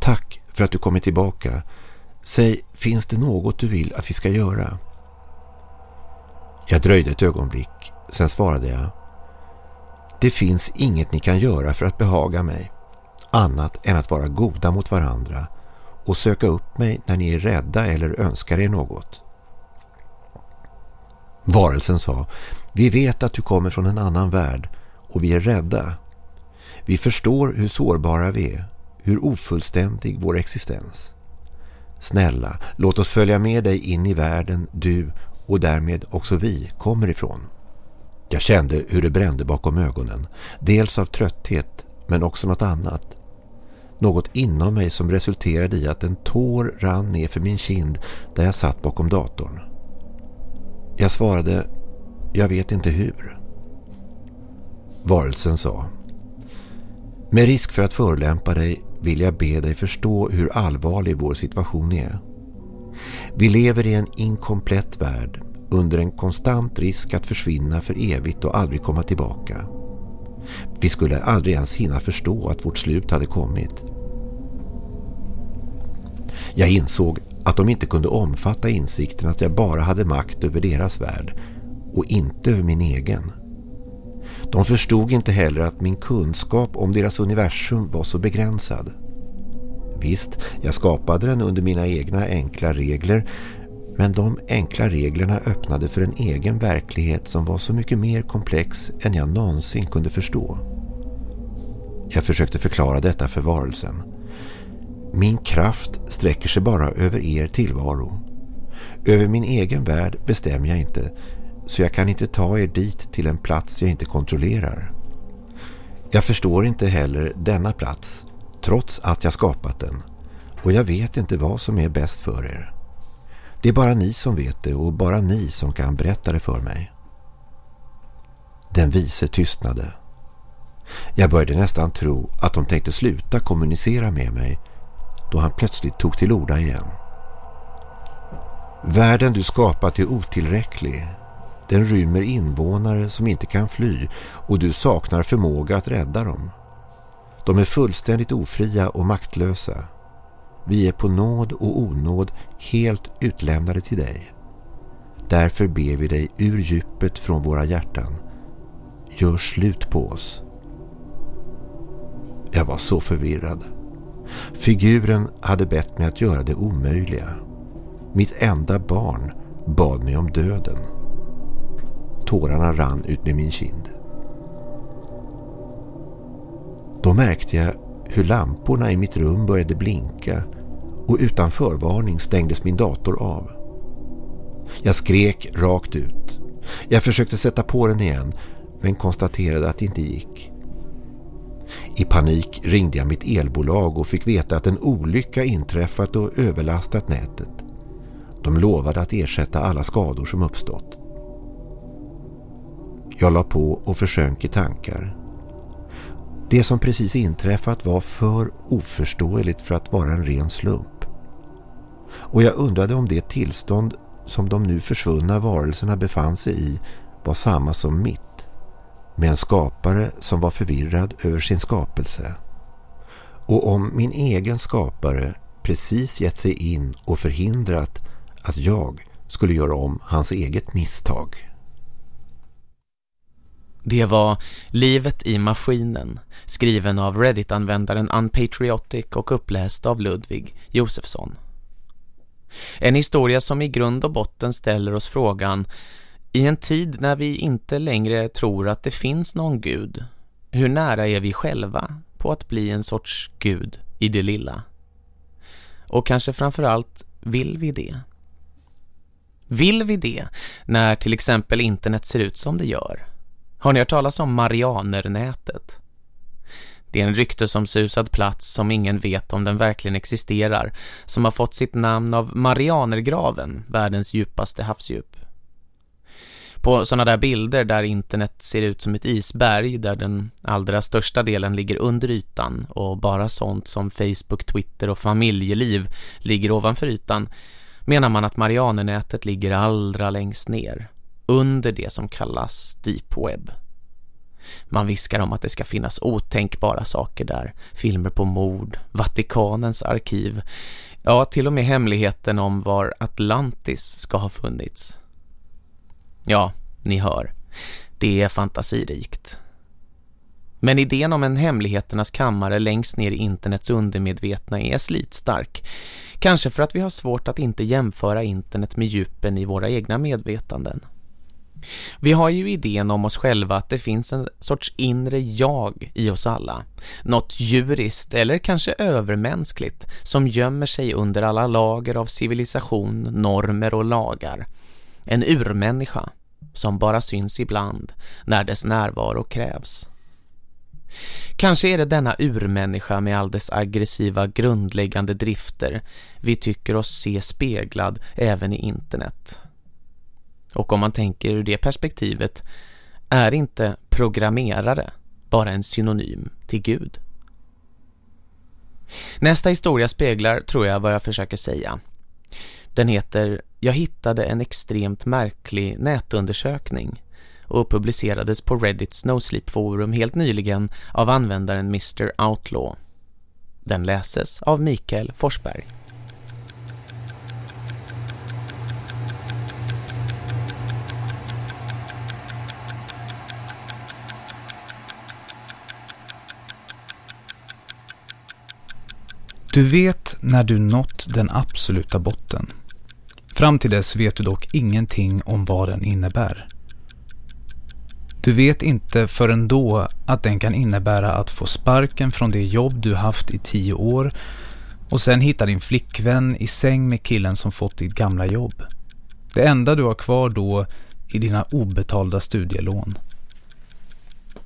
Tack för att du kommit tillbaka. Säg, finns det något du vill att vi ska göra? Jag dröjde ett ögonblick, sen svarade jag. Det finns inget ni kan göra för att behaga mig, annat än att vara goda mot varandra och söka upp mig när ni är rädda eller önskar er något. Varelsen sa, vi vet att du kommer från en annan värld och vi är rädda. Vi förstår hur sårbara vi är, hur ofullständig vår existens. Snälla, låt oss följa med dig in i världen du och därmed också vi kommer ifrån. Jag kände hur det brände bakom ögonen, dels av trötthet men också något annat. Något inom mig som resulterade i att en tår rann ner för min kind där jag satt bakom datorn. Jag svarade, jag vet inte hur. Varelsen sa, med risk för att förolämpa dig vill jag be dig förstå hur allvarlig vår situation är. Vi lever i en inkomplett värld under en konstant risk att försvinna för evigt och aldrig komma tillbaka. Vi skulle aldrig ens hinna förstå att vårt slut hade kommit. Jag insåg att de inte kunde omfatta insikten att jag bara hade makt över deras värld och inte över min egen. De förstod inte heller att min kunskap om deras universum var så begränsad. Visst, jag skapade den under mina egna enkla regler men de enkla reglerna öppnade för en egen verklighet som var så mycket mer komplex än jag någonsin kunde förstå. Jag försökte förklara detta för varelsen. Min kraft sträcker sig bara över er tillvaro. Över min egen värld bestämmer jag inte så jag kan inte ta er dit till en plats jag inte kontrollerar. Jag förstår inte heller denna plats trots att jag skapat den och jag vet inte vad som är bäst för er. Det är bara ni som vet det och bara ni som kan berätta det för mig. Den vise tystnade. Jag började nästan tro att de tänkte sluta kommunicera med mig då han plötsligt tog till orda igen. Världen du skapat är otillräcklig. Den rymmer invånare som inte kan fly och du saknar förmåga att rädda dem. De är fullständigt ofria och maktlösa. Vi är på nåd och onåd helt utlämnade till dig. Därför ber vi dig ur djupet från våra hjärtan. Gör slut på oss. Jag var så förvirrad. Figuren hade bett mig att göra det omöjliga. Mitt enda barn bad mig om döden. Tårarna rann ut med min kind. Då märkte jag hur lamporna i mitt rum började blinka och utan förvarning stängdes min dator av. Jag skrek rakt ut. Jag försökte sätta på den igen men konstaterade att det inte gick. I panik ringde jag mitt elbolag och fick veta att en olycka inträffat och överlastat nätet. De lovade att ersätta alla skador som uppstått. Jag la på och försönk i tankar. Det som precis inträffat var för oförståeligt för att vara en ren slump. Och jag undrade om det tillstånd som de nu försvunna varelserna befann sig i var samma som mitt. Med en skapare som var förvirrad över sin skapelse. Och om min egen skapare precis gett sig in och förhindrat att jag skulle göra om hans eget misstag. Det var Livet i maskinen, skriven av Reddit-användaren Unpatriotic och uppläst av Ludvig Josefsson. En historia som i grund och botten ställer oss frågan i en tid när vi inte längre tror att det finns någon gud, hur nära är vi själva på att bli en sorts gud i det lilla? Och kanske framförallt, vill vi det? Vill vi det när till exempel internet ser ut som det gör? Har ni hört talas om Marianernätet? Det är en ryktesomsusad plats som ingen vet om den verkligen existerar, som har fått sitt namn av Marianergraven, världens djupaste havsdjup. På sådana där bilder där internet ser ut som ett isberg där den allra största delen ligger under ytan och bara sånt som Facebook, Twitter och familjeliv ligger ovanför ytan menar man att Marianernätet ligger allra längst ner, under det som kallas Deep Web. Man viskar om att det ska finnas otänkbara saker där. Filmer på mord, Vatikanens arkiv. Ja, till och med hemligheten om var Atlantis ska ha funnits. Ja, ni hör. Det är fantasirikt. Men idén om en hemligheternas kammare längst ner i internets undermedvetna är slitstark. Kanske för att vi har svårt att inte jämföra internet med djupen i våra egna medvetanden. Vi har ju idén om oss själva att det finns en sorts inre jag i oss alla. Något djuriskt eller kanske övermänskligt som gömmer sig under alla lager av civilisation, normer och lagar. En urmänniska som bara syns ibland när dess närvaro krävs. Kanske är det denna urmänniska med all dess aggressiva grundläggande drifter vi tycker oss se speglad även i internet. Och om man tänker ur det perspektivet är inte programmerare bara en synonym till Gud. Nästa historia speglar, tror jag, vad jag försöker säga. Den heter Jag hittade en extremt märklig nätundersökning och publicerades på Reddits NoSleep-forum helt nyligen av användaren Mr. Outlaw. Den läses av Mikael Forsberg. Du vet när du nått den absoluta botten. Fram till dess vet du dock ingenting om vad den innebär. Du vet inte förrän då att den kan innebära att få sparken från det jobb du haft i tio år och sen hitta din flickvän i säng med killen som fått ditt gamla jobb. Det enda du har kvar då är dina obetalda studielån.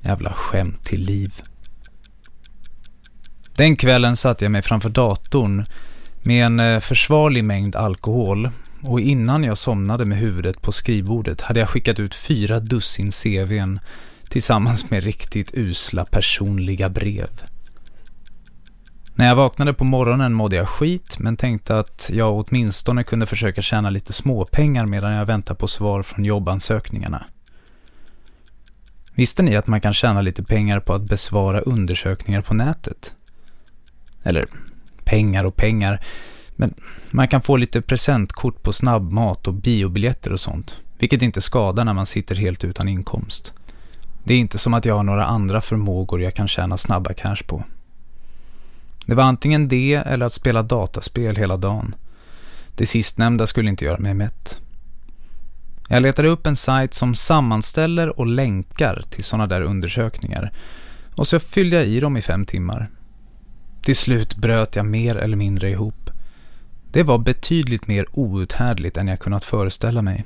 Jävla skämt till liv. Den kvällen satte jag mig framför datorn med en eh, försvarlig mängd alkohol och innan jag somnade med huvudet på skrivbordet hade jag skickat ut fyra dussin CVn tillsammans med riktigt usla personliga brev. När jag vaknade på morgonen mådde jag skit men tänkte att jag åtminstone kunde försöka tjäna lite småpengar medan jag väntar på svar från jobbansökningarna. Visste ni att man kan tjäna lite pengar på att besvara undersökningar på nätet? Eller pengar och pengar. Men man kan få lite presentkort på snabbmat och biobiljetter och sånt. Vilket inte skadar när man sitter helt utan inkomst. Det är inte som att jag har några andra förmågor jag kan tjäna snabba cash på. Det var antingen det eller att spela dataspel hela dagen. Det sistnämnda skulle inte göra mig mätt. Jag letade upp en sajt som sammanställer och länkar till sådana där undersökningar. Och så fyllde jag i dem i fem timmar. Till slut bröt jag mer eller mindre ihop. Det var betydligt mer outhärdligt än jag kunnat föreställa mig.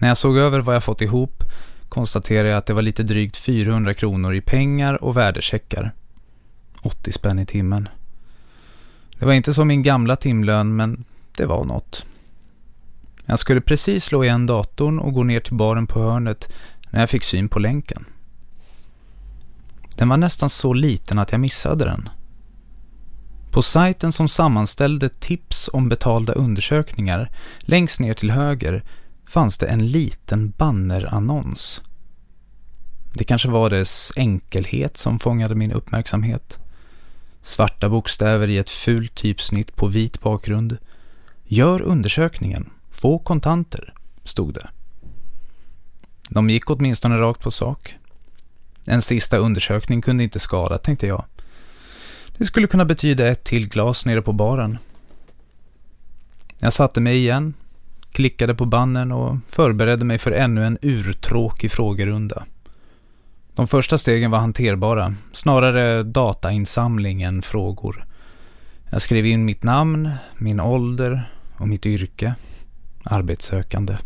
När jag såg över vad jag fått ihop konstaterade jag att det var lite drygt 400 kronor i pengar och värdecheckar. 80 spänn i timmen. Det var inte som min gamla timlön men det var något. Jag skulle precis slå igen datorn och gå ner till baren på hörnet när jag fick syn på länken. Den var nästan så liten att jag missade den. På sajten som sammanställde tips om betalda undersökningar längst ner till höger fanns det en liten bannerannons. Det kanske var dess enkelhet som fångade min uppmärksamhet. Svarta bokstäver i ett fult typsnitt på vit bakgrund. Gör undersökningen. Få kontanter, stod det. De gick åtminstone rakt på sak. En sista undersökning kunde inte skada, tänkte jag. Det skulle kunna betyda ett till glas nere på baren. Jag satte mig igen, klickade på bannen och förberedde mig för ännu en urtråkig frågerunda. De första stegen var hanterbara, snarare datainsamling än frågor. Jag skrev in mitt namn, min ålder och mitt yrke, arbetssökande.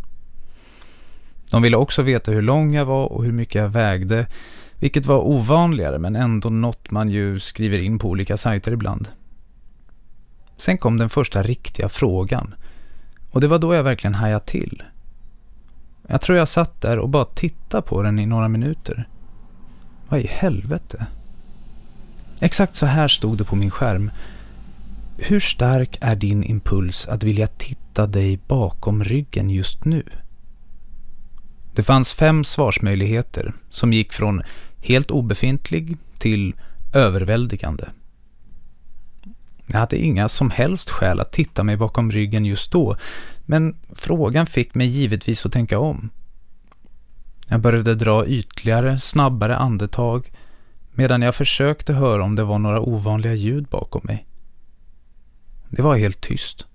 De ville också veta hur lång jag var och hur mycket jag vägde vilket var ovanligare men ändå något man ju skriver in på olika sajter ibland. Sen kom den första riktiga frågan. Och det var då jag verkligen hajade till. Jag tror jag satt där och bara tittade på den i några minuter. Vad i helvete? Exakt så här stod det på min skärm. Hur stark är din impuls att vilja titta dig bakom ryggen just nu? Det fanns fem svarsmöjligheter som gick från helt obefintlig till överväldigande. Jag hade inga som helst skäl att titta mig bakom ryggen just då, men frågan fick mig givetvis att tänka om. Jag började dra ytligare, snabbare andetag medan jag försökte höra om det var några ovanliga ljud bakom mig. Det var helt tyst.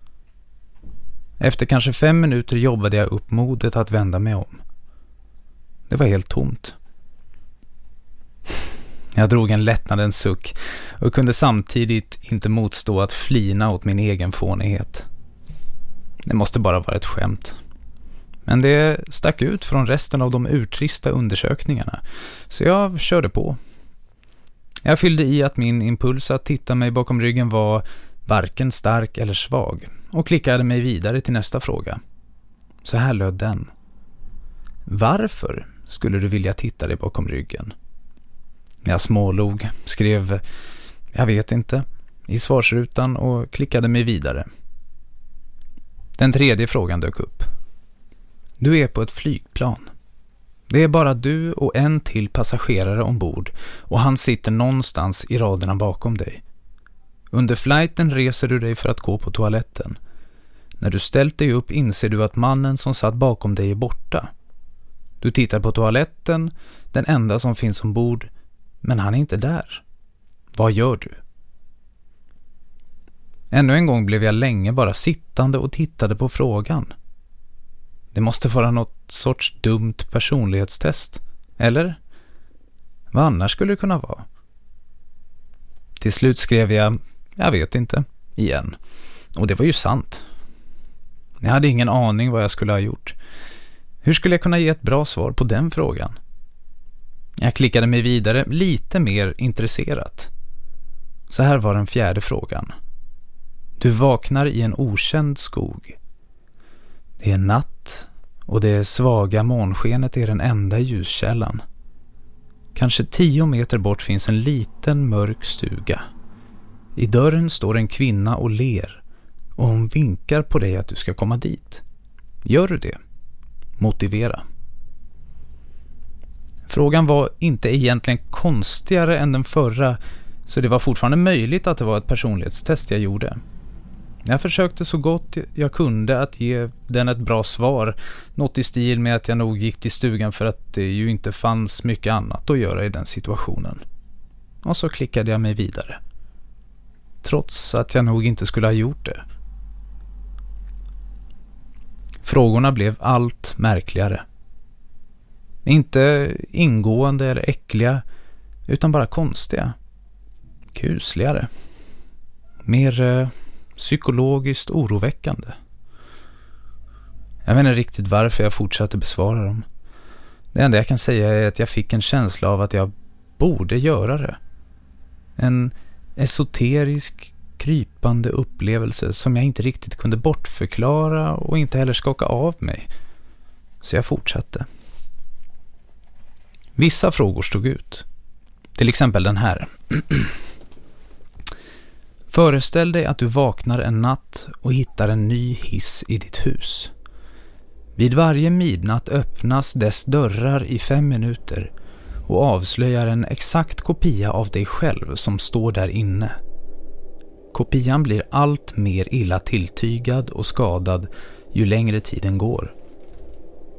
Efter kanske fem minuter jobbade jag upp modet att vända mig om. Det var helt tomt. Jag drog en lättnadens suck och kunde samtidigt inte motstå att flina åt min egen fånighet. Det måste bara vara ett skämt. Men det stack ut från resten av de urtrista undersökningarna, så jag körde på. Jag fyllde i att min impuls att titta mig bakom ryggen var varken stark eller svag och klickade mig vidare till nästa fråga. Så här löd den. Varför skulle du vilja titta dig bakom ryggen? Jag smålog, skrev Jag vet inte. i svarsrutan och klickade mig vidare. Den tredje frågan dök upp. Du är på ett flygplan. Det är bara du och en till passagerare ombord och han sitter någonstans i raderna bakom dig. Under flighten reser du dig för att gå på toaletten. När du ställt dig upp inser du att mannen som satt bakom dig är borta. Du tittar på toaletten, den enda som finns ombord, men han är inte där. Vad gör du? Ännu en gång blev jag länge bara sittande och tittade på frågan. Det måste vara något sorts dumt personlighetstest. Eller? Vad annars skulle det kunna vara? Till slut skrev jag, jag vet inte, igen. Och det var ju sant. Jag hade ingen aning vad jag skulle ha gjort. Hur skulle jag kunna ge ett bra svar på den frågan? Jag klickade mig vidare lite mer intresserat. Så här var den fjärde frågan. Du vaknar i en okänd skog. Det är natt och det svaga månskenet är den enda ljuskällan. Kanske tio meter bort finns en liten mörk stuga. I dörren står en kvinna och ler och hon vinkar på dig att du ska komma dit. Gör du det? Motivera. Frågan var inte egentligen konstigare än den förra så det var fortfarande möjligt att det var ett personlighetstest jag gjorde. Jag försökte så gott jag kunde att ge den ett bra svar. Något i stil med att jag nog gick till stugan för att det ju inte fanns mycket annat att göra i den situationen. Och så klickade jag mig vidare. Trots att jag nog inte skulle ha gjort det. Frågorna blev allt märkligare. Inte ingående eller äckliga, utan bara konstiga. Kusligare. Mer eh, psykologiskt oroväckande. Jag vet inte riktigt varför jag fortsatte besvara dem. Det enda jag kan säga är att jag fick en känsla av att jag borde göra det. En esoterisk, krypande upplevelse som jag inte riktigt kunde bortförklara och inte heller skaka av mig. Så jag fortsatte. Vissa frågor stod ut. Till exempel den här. Föreställ dig att du vaknar en natt och hittar en ny hiss i ditt hus. Vid varje midnatt öppnas dess dörrar i fem minuter och avslöjar en exakt kopia av dig själv som står där inne. Kopian blir allt mer illa tilltygad och skadad ju längre tiden går.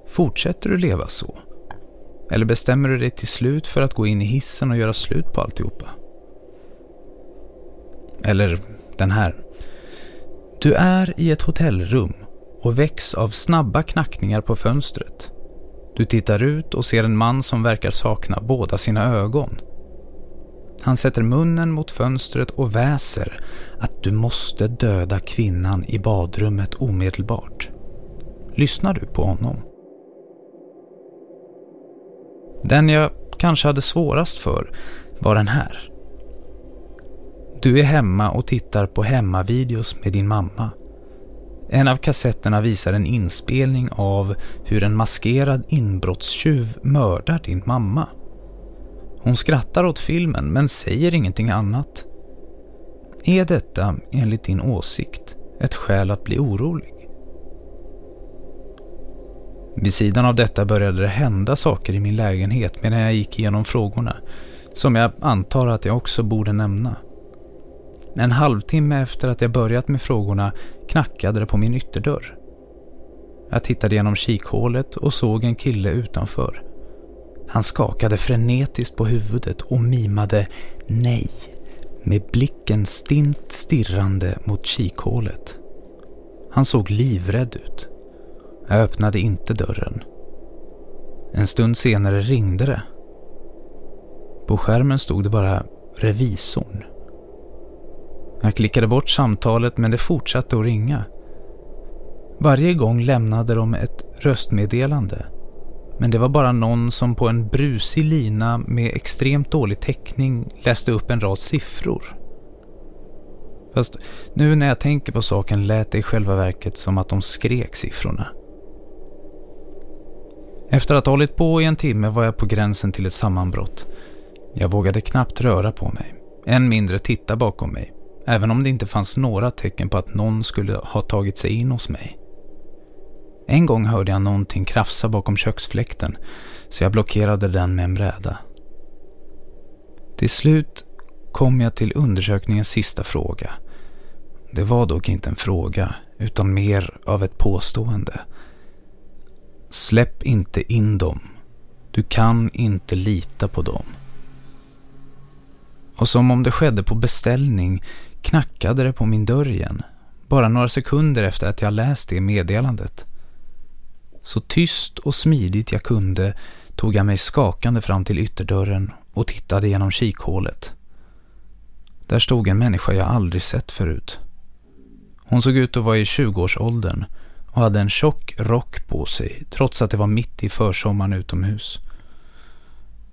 Fortsätter du leva så? Eller bestämmer du dig till slut för att gå in i hissen och göra slut på alltihopa? Eller den här. Du är i ett hotellrum och väcks av snabba knackningar på fönstret. Du tittar ut och ser en man som verkar sakna båda sina ögon. Han sätter munnen mot fönstret och väser att du måste döda kvinnan i badrummet omedelbart. Lyssnar du på honom? Den jag kanske hade svårast för var den här. Du är hemma och tittar på hemmavideos med din mamma. En av kassetterna visar en inspelning av hur en maskerad inbrottstjuv mördar din mamma. Hon skrattar åt filmen men säger ingenting annat. Är detta, enligt din åsikt, ett skäl att bli orolig? Vid sidan av detta började det hända saker i min lägenhet medan jag gick igenom frågorna, som jag antar att jag också borde nämna. En halvtimme efter att jag börjat med frågorna knackade det på min ytterdörr. Jag tittade genom kikhålet och såg en kille utanför. Han skakade frenetiskt på huvudet och mimade nej med blicken stint stirrande mot kikhålet. Han såg livrädd ut. Jag öppnade inte dörren. En stund senare ringde det. På skärmen stod det bara revisorn. Jag klickade bort samtalet men det fortsatte att ringa. Varje gång lämnade de ett röstmeddelande. Men det var bara någon som på en brusig lina med extremt dålig täckning läste upp en rad siffror. Fast nu när jag tänker på saken lät det i själva verket som att de skrek siffrorna. Efter att ha hållit på i en timme var jag på gränsen till ett sammanbrott. Jag vågade knappt röra på mig, än mindre titta bakom mig även om det inte fanns några tecken på att någon skulle ha tagit sig in hos mig. En gång hörde jag någonting krafsa bakom köksfläkten så jag blockerade den med en bräda. Till slut kom jag till undersökningens sista fråga. Det var dock inte en fråga utan mer av ett påstående. Släpp inte in dem. Du kan inte lita på dem. Och som om det skedde på beställning knackade det på min dörr igen. Bara några sekunder efter att jag läst det meddelandet. Så tyst och smidigt jag kunde tog jag mig skakande fram till ytterdörren och tittade genom kikhålet. Där stod en människa jag aldrig sett förut. Hon såg ut att vara i 20-årsåldern och hade en tjock rock på sig trots att det var mitt i försommaren utomhus.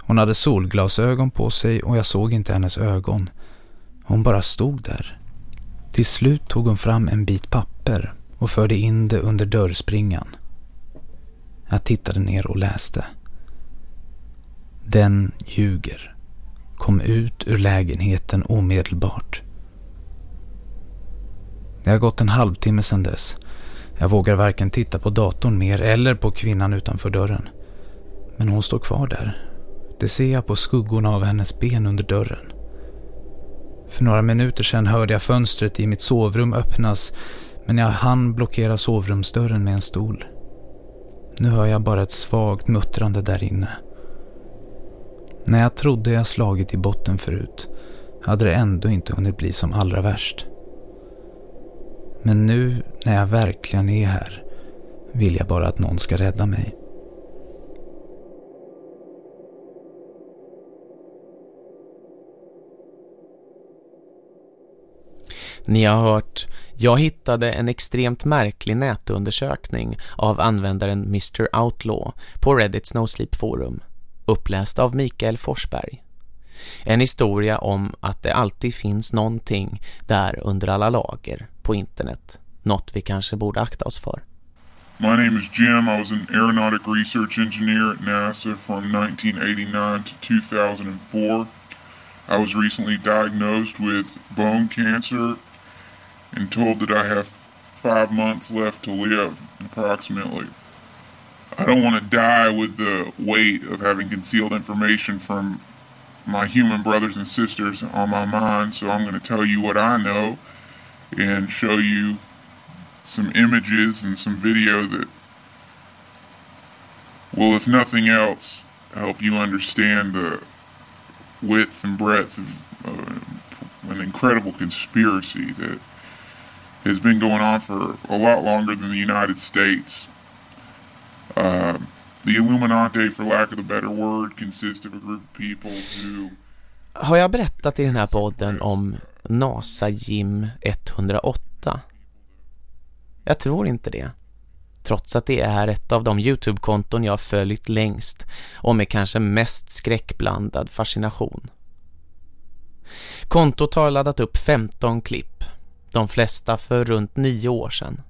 Hon hade solglasögon på sig och jag såg inte hennes ögon. Hon bara stod där. Till slut tog hon fram en bit papper och förde in det under dörrspringan. Jag tittade ner och läste. Den ljuger. Kom ut ur lägenheten omedelbart. Det har gått en halvtimme sedan dess. Jag vågar varken titta på datorn mer eller på kvinnan utanför dörren. Men hon står kvar där. Det ser jag på skuggorna av hennes ben under dörren. För några minuter sedan hörde jag fönstret i mitt sovrum öppnas men jag hann blockera sovrumsdörren med en stol. Nu hör jag bara ett svagt muttrande där inne. När jag trodde jag slagit i botten förut hade det ändå inte hunnit bli som allra värst. Men nu när jag verkligen är här vill jag bara att någon ska rädda mig. Ni har hört Jag hittade en extremt märklig nätundersökning av användaren Mr. Outlaw på Reddit Snowsleep Sleep forum uppläst av Mikael Forsberg. En historia om att det alltid finns någonting där under alla lager på internet. Något vi kanske borde akta oss för. My name is Jim. I was an aeronautic research engineer at NASA from 1989 to 2004. I was recently diagnosed with bone cancer and told that I have five months left to live, approximately. I don't want to die with the weight of having concealed information from my human brothers and sisters on my mind, so I'm going to tell you what I know and show you some images and some video that will, if nothing else, help you understand the width and breadth of uh, an incredible conspiracy that has been going on for a lot longer than the United States. Uh, the Illuminati, for lack of a better word, consist of a group of people who... Har jag berättat i den här podden om NASA Jim 108? Jag tror inte det. Trots att det är ett av de Youtube-konton jag följt längst och med kanske mest skräckblandad fascination. Kontot har laddat upp 15 klipp, de flesta för runt nio år sedan.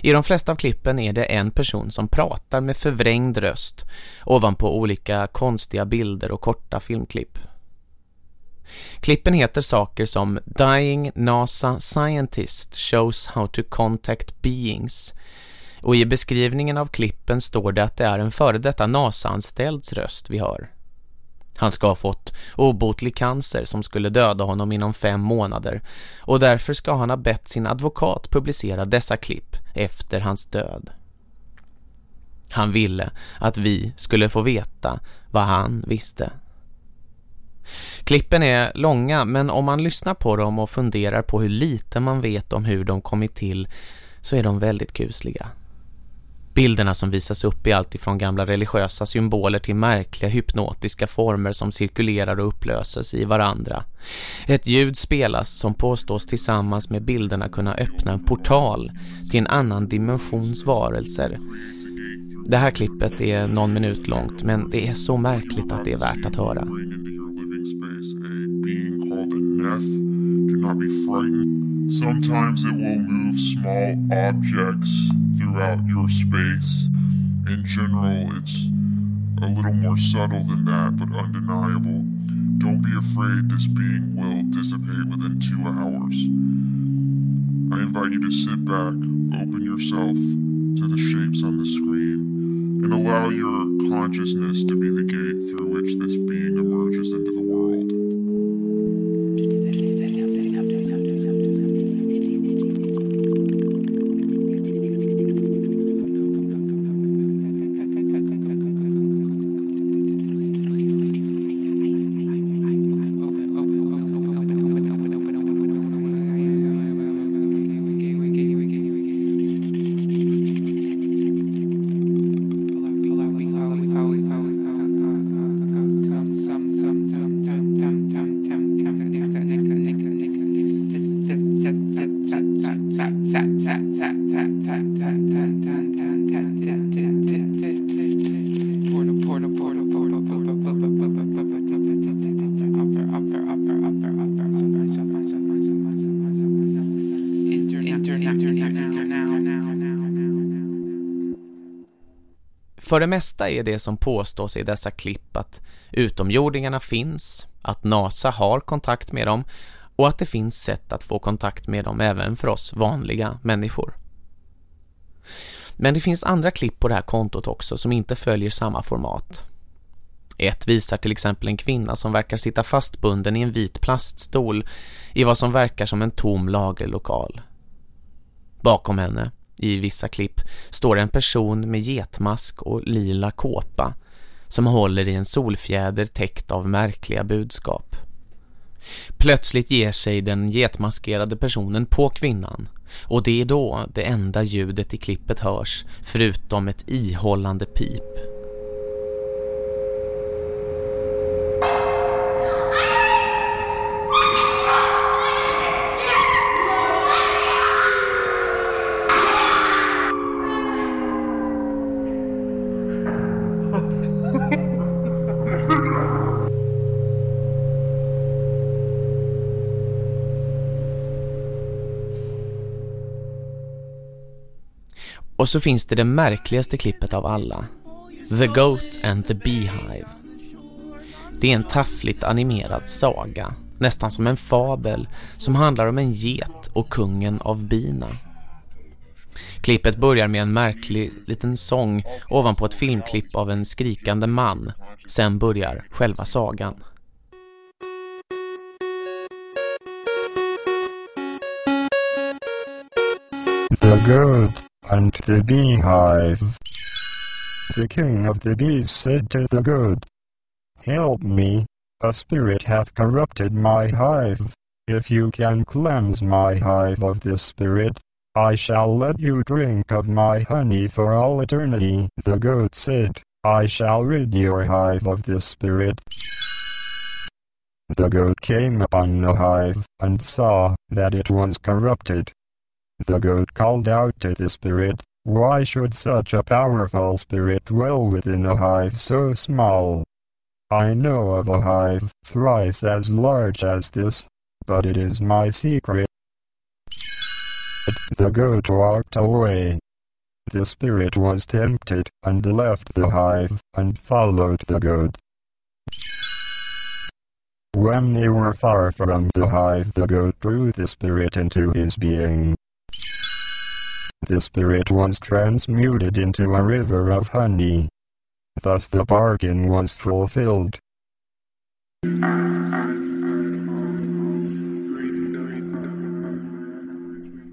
I de flesta av klippen är det en person som pratar med förvrängd röst ovanpå olika konstiga bilder och korta filmklipp. Klippen heter saker som Dying NASA Scientist Shows How to Contact Beings och i beskrivningen av klippen står det att det är en före detta NASA-anställds röst vi hör. Han ska ha fått obotlig cancer som skulle döda honom inom fem månader och därför ska han ha bett sin advokat publicera dessa klipp efter hans död. Han ville att vi skulle få veta vad han visste. Klippen är långa men om man lyssnar på dem och funderar på hur lite man vet om hur de kommit till så är de väldigt kusliga. Bilderna som visas upp är allt ifrån gamla religiösa symboler till märkliga hypnotiska former som cirkulerar och upplöses i varandra. Ett ljud spelas som påstås tillsammans med bilderna kunna öppna en portal till en annan dimensions varelser. Det här klippet är någon minut långt men det är så märkligt att det är värt att höra. Sometimes it will move small objects throughout your space. In general, it's a little more subtle than that, but undeniable. Don't be afraid, this being will dissipate within two hours. I invite you to sit back, open yourself to the shapes on the screen, and allow your consciousness to be the gate through which this being emerges into the world. För det mesta är det som påstås i dessa klipp att utomjordingarna finns, att NASA har kontakt med dem och att det finns sätt att få kontakt med dem även för oss vanliga människor. Men det finns andra klipp på det här kontot också som inte följer samma format. Ett visar till exempel en kvinna som verkar sitta fastbunden i en vit plaststol i vad som verkar som en tom lagerlokal. Bakom henne i vissa klipp står en person med getmask och lila kåpa som håller i en solfjäder täckt av märkliga budskap. Plötsligt ger sig den getmaskerade personen på kvinnan och det är då det enda ljudet i klippet hörs förutom ett ihållande pip. Och så finns det det märkligaste klippet av alla. The Goat and the Beehive. Det är en taffligt animerad saga, nästan som en fabel, som handlar om en get och kungen av bina. Klippet börjar med en märklig liten sång ovanpå ett filmklipp av en skrikande man. Sen börjar själva sagan. The goat and the beehive. The king of the bees said to the goat, Help me, a spirit hath corrupted my hive. If you can cleanse my hive of this spirit, I shall let you drink of my honey for all eternity. The goat said, I shall rid your hive of this spirit. The goat came upon the hive, and saw that it was corrupted. The goat called out to the spirit, Why should such a powerful spirit dwell within a hive so small? I know of a hive thrice as large as this, but it is my secret. The goat walked away. The spirit was tempted and left the hive and followed the goat. When they were far from the hive, the goat drew the spirit into his being. The spirit was transmuted into a river of honey. Thus the bargain was fulfilled.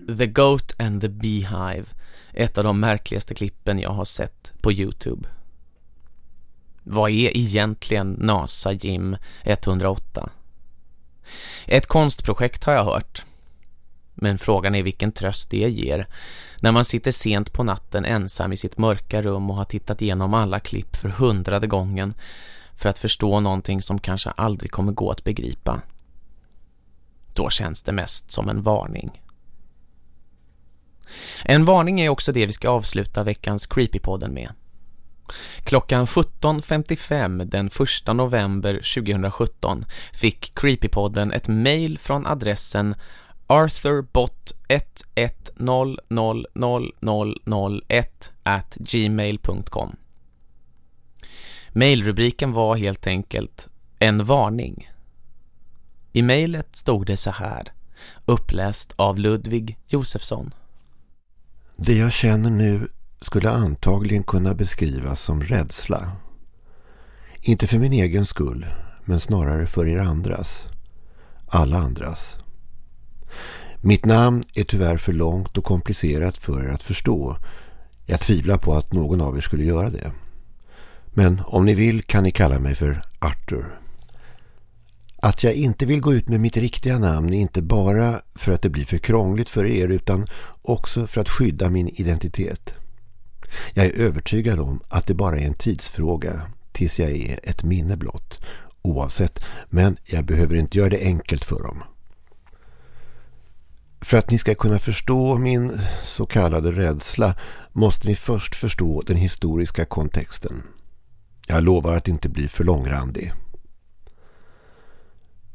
The Goat and the Beehive, ett av de märkligaste klippen jag har sett på Youtube. Vad är egentligen NASA Jim 108? Ett konstprojekt har jag hört. Men frågan är vilken tröst det ger när man sitter sent på natten ensam i sitt mörka rum och har tittat igenom alla klipp för hundrade gången för att förstå någonting som kanske aldrig kommer gå att begripa. Då känns det mest som en varning. En varning är också det vi ska avsluta veckans Creepypodden med. Klockan 17.55 den 1 november 2017 fick Creepypodden ett mail från adressen arthurbot11000001 at gmail.com Mailrubriken var helt enkelt en varning. I mejlet stod det så här, uppläst av Ludvig Josefsson. Det jag känner nu skulle antagligen kunna beskrivas som rädsla. Inte för min egen skull, men snarare för er andras. Alla andras. Mitt namn är tyvärr för långt och komplicerat för er att förstå. Jag tvivlar på att någon av er skulle göra det. Men om ni vill kan ni kalla mig för Arthur. Att jag inte vill gå ut med mitt riktiga namn är inte bara för att det blir för krångligt för er utan också för att skydda min identitet. Jag är övertygad om att det bara är en tidsfråga tills jag är ett minne blott, oavsett, men jag behöver inte göra det enkelt för dem. För att ni ska kunna förstå min så kallade rädsla måste ni först förstå den historiska kontexten. Jag lovar att inte bli för långrandig.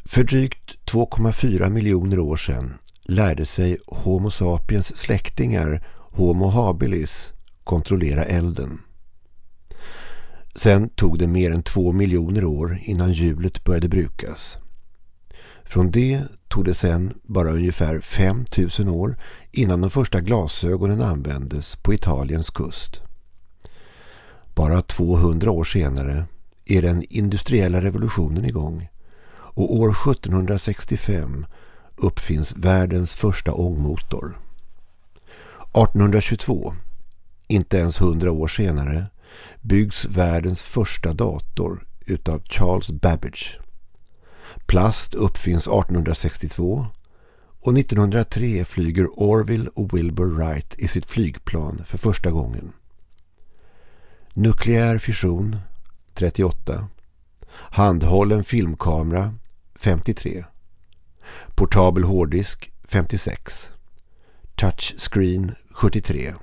För drygt 2,4 miljoner år sedan lärde sig Homo sapiens släktingar Homo habilis kontrollera elden. Sen tog det mer än två miljoner år innan hjulet började brukas. Från det tog det sen bara ungefär 5000 år innan de första glasögonen användes på Italiens kust. Bara 200 år senare är den industriella revolutionen igång och år 1765 uppfinns världens första ångmotor. 1822, inte ens 100 år senare, byggs världens första dator utav Charles Babbage. Plast uppfinns 1862 och 1903 flyger Orville och Wilbur Wright i sitt flygplan för första gången. Nukleär fission 38. Handhållen filmkamera 53. Portabel hårddisk 56. Touchscreen 73.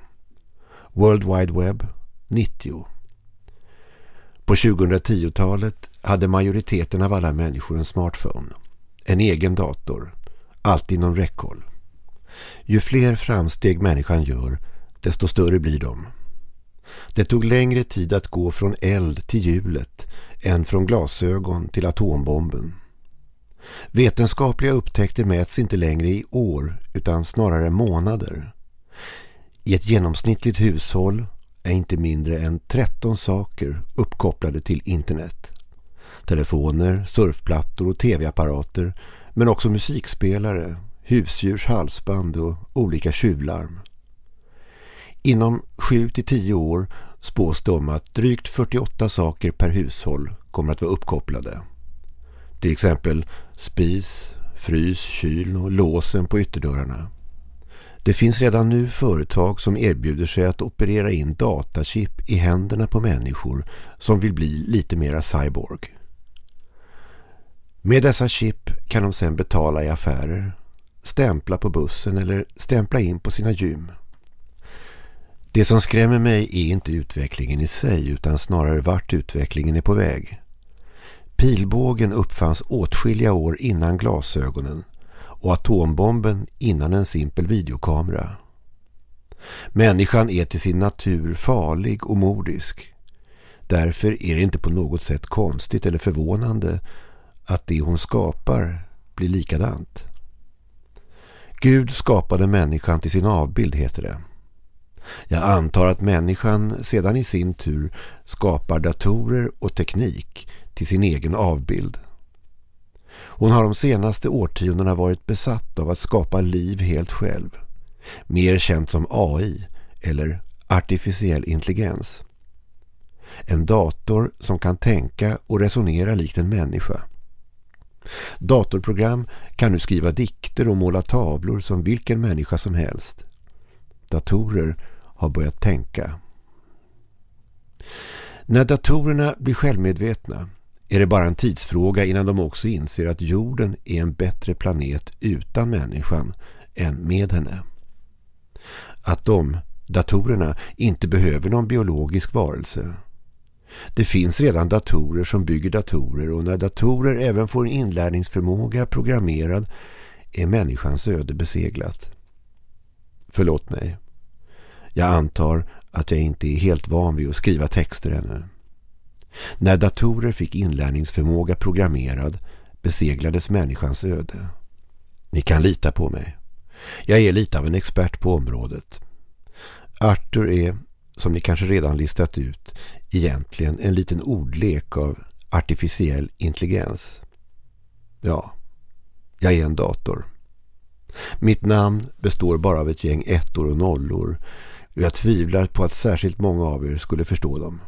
World Wide Web 90. På 2010-talet hade majoriteten av alla människor en smartphone. En egen dator. Allt inom räckhåll. Ju fler framsteg människan gör, desto större blir de. Det tog längre tid att gå från eld till hjulet än från glasögon till atombomben. Vetenskapliga upptäckter mäts inte längre i år utan snarare månader. I ett genomsnittligt hushåll är inte mindre än 13 saker uppkopplade till internet. Telefoner, surfplattor och tv-apparater men också musikspelare, husdjurs halsband och olika tjuvlarm. Inom 7-10 år spås det om att drygt 48 saker per hushåll kommer att vara uppkopplade. Till exempel spis, frys, kyl och låsen på ytterdörrarna. Det finns redan nu företag som erbjuder sig att operera in datachip i händerna på människor som vill bli lite mera cyborg. Med dessa chip kan de sedan betala i affärer, stämpla på bussen eller stämpla in på sina gym. Det som skrämmer mig är inte utvecklingen i sig utan snarare vart utvecklingen är på väg. Pilbågen uppfanns åtskilliga år innan glasögonen och atombomben innan en simpel videokamera. Människan är till sin natur farlig och mordisk. Därför är det inte på något sätt konstigt eller förvånande att det hon skapar blir likadant. Gud skapade människan till sin avbild heter det. Jag antar att människan sedan i sin tur skapar datorer och teknik till sin egen avbild. Hon har de senaste årtiondena varit besatt av att skapa liv helt själv. Mer känt som AI eller artificiell intelligens. En dator som kan tänka och resonera likt en människa. Datorprogram kan nu skriva dikter och måla tavlor som vilken människa som helst. Datorer har börjat tänka. När datorerna blir självmedvetna är det bara en tidsfråga innan de också inser att jorden är en bättre planet utan människan än med henne. Att de, datorerna, inte behöver någon biologisk varelse. Det finns redan datorer som bygger datorer och när datorer även får en inlärningsförmåga programmerad är människans öde beseglat. Förlåt mig. Jag antar att jag inte är helt van vid att skriva texter ännu. När datorer fick inlärningsförmåga programmerad beseglades människans öde. Ni kan lita på mig. Jag är lite av en expert på området. Arthur är, som ni kanske redan listat ut, egentligen en liten ordlek av artificiell intelligens. Ja, jag är en dator. Mitt namn består bara av ett gäng ettor och nollor och jag tvivlar på att särskilt många av er skulle förstå dem.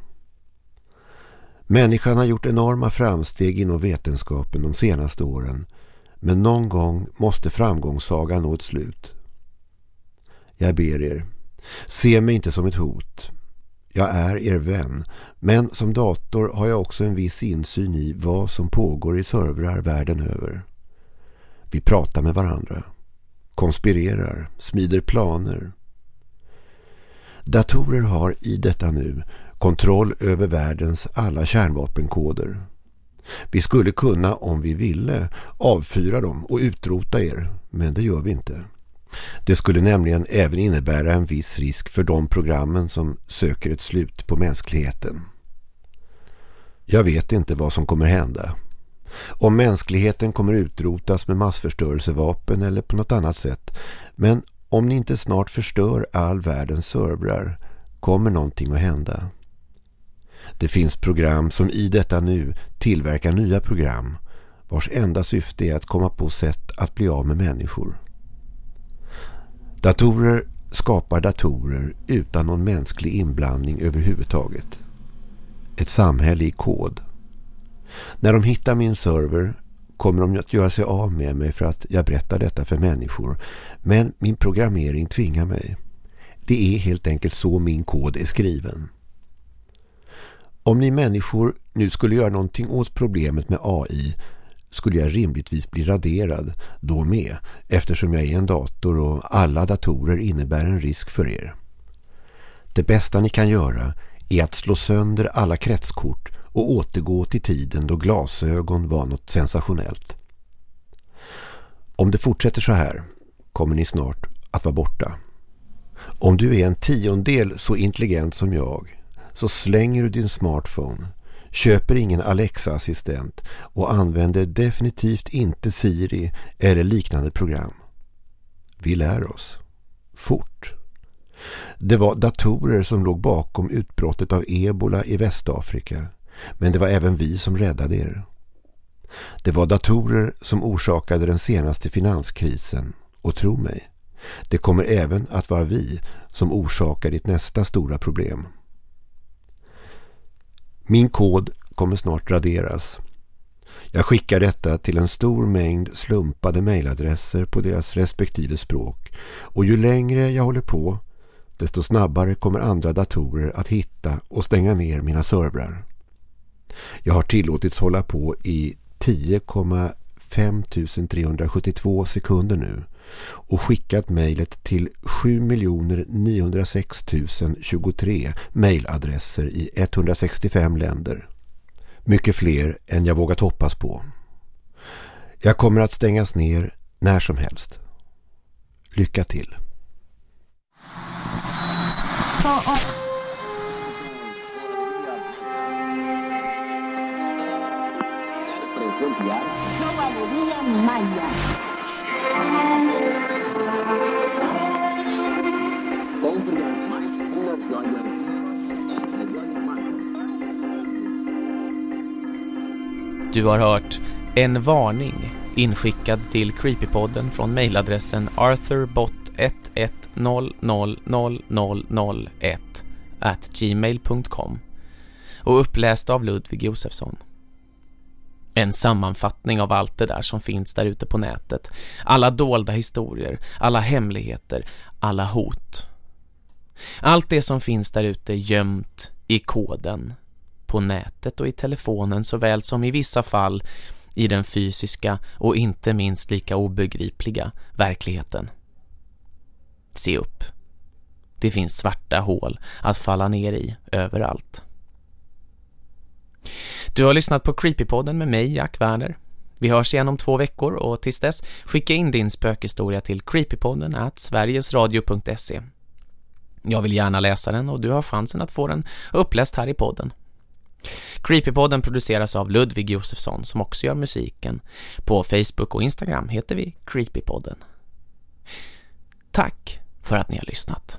Människan har gjort enorma framsteg inom vetenskapen de senaste åren men någon gång måste framgångssagan nå ett slut. Jag ber er, se mig inte som ett hot. Jag är er vän, men som dator har jag också en viss insyn i vad som pågår i servrar världen över. Vi pratar med varandra, konspirerar, smider planer. Datorer har i detta nu kontroll över världens alla kärnvapenkoder. Vi skulle kunna, om vi ville, avfyra dem och utrota er, men det gör vi inte. Det skulle nämligen även innebära en viss risk för de programmen som söker ett slut på mänskligheten. Jag vet inte vad som kommer hända. Om mänskligheten kommer utrotas med massförstörelsevapen eller på något annat sätt. Men om ni inte snart förstör all världens servrar kommer någonting att hända. Det finns program som i detta nu tillverkar nya program vars enda syfte är att komma på sätt att bli av med människor. Datorer skapar datorer utan någon mänsklig inblandning överhuvudtaget. Ett samhälle i kod. När de hittar min server kommer de att göra sig av med mig för att jag berättar detta för människor. Men min programmering tvingar mig. Det är helt enkelt så min kod är skriven. Om ni människor nu skulle göra någonting åt problemet med AI skulle jag rimligtvis bli raderad då med eftersom jag är en dator och alla datorer innebär en risk för er. Det bästa ni kan göra är att slå sönder alla kretskort och återgå till tiden då glasögon var något sensationellt. Om det fortsätter så här kommer ni snart att vara borta. Om du är en tiondel så intelligent som jag så slänger du din smartphone, köper ingen Alexa-assistent och använder definitivt inte Siri eller liknande program. Vi lär oss. Fort. Det var datorer som låg bakom utbrottet av ebola i Västafrika. Men det var även vi som räddade er. Det var datorer som orsakade den senaste finanskrisen. Och tro mig, det kommer även att vara vi som orsakar ditt nästa stora problem. Min kod kommer snart raderas. Jag skickar detta till en stor mängd slumpade mejladresser på deras respektive språk och ju längre jag håller på desto snabbare kommer andra datorer att hitta och stänga ner mina servrar. Jag har tillåtits hålla på i 10,5372 sekunder nu och skickat mejlet till 7 906 023 mejladresser i 165 länder. Mycket fler än jag vågat hoppas på. Jag kommer att stängas ner när som helst. Lycka till! Du har hört En varning inskickad till Creepypodden från mejladressen arthurbot11000001 at gmail.com och uppläst av Ludvig Josefsson. En sammanfattning av allt det där som finns där ute på nätet. Alla dolda historier, alla hemligheter, alla hot. Allt det som finns där ute gömt i koden. På nätet och i telefonen såväl som i vissa fall i den fysiska och inte minst lika obegripliga verkligheten. Se upp. Det finns svarta hål att falla ner i överallt. Du har lyssnat på Creepypodden med mig, Jack Werner. Vi hörs igen om två veckor och tills dess skicka in din spökhistoria till creepypodden at sverigesradio.se. Jag vill gärna läsa den och du har chansen att få den uppläst här i podden. Creepypodden produceras av Ludvig Josefsson som också gör musiken. På Facebook och Instagram heter vi Creepypodden. Tack för att ni har lyssnat.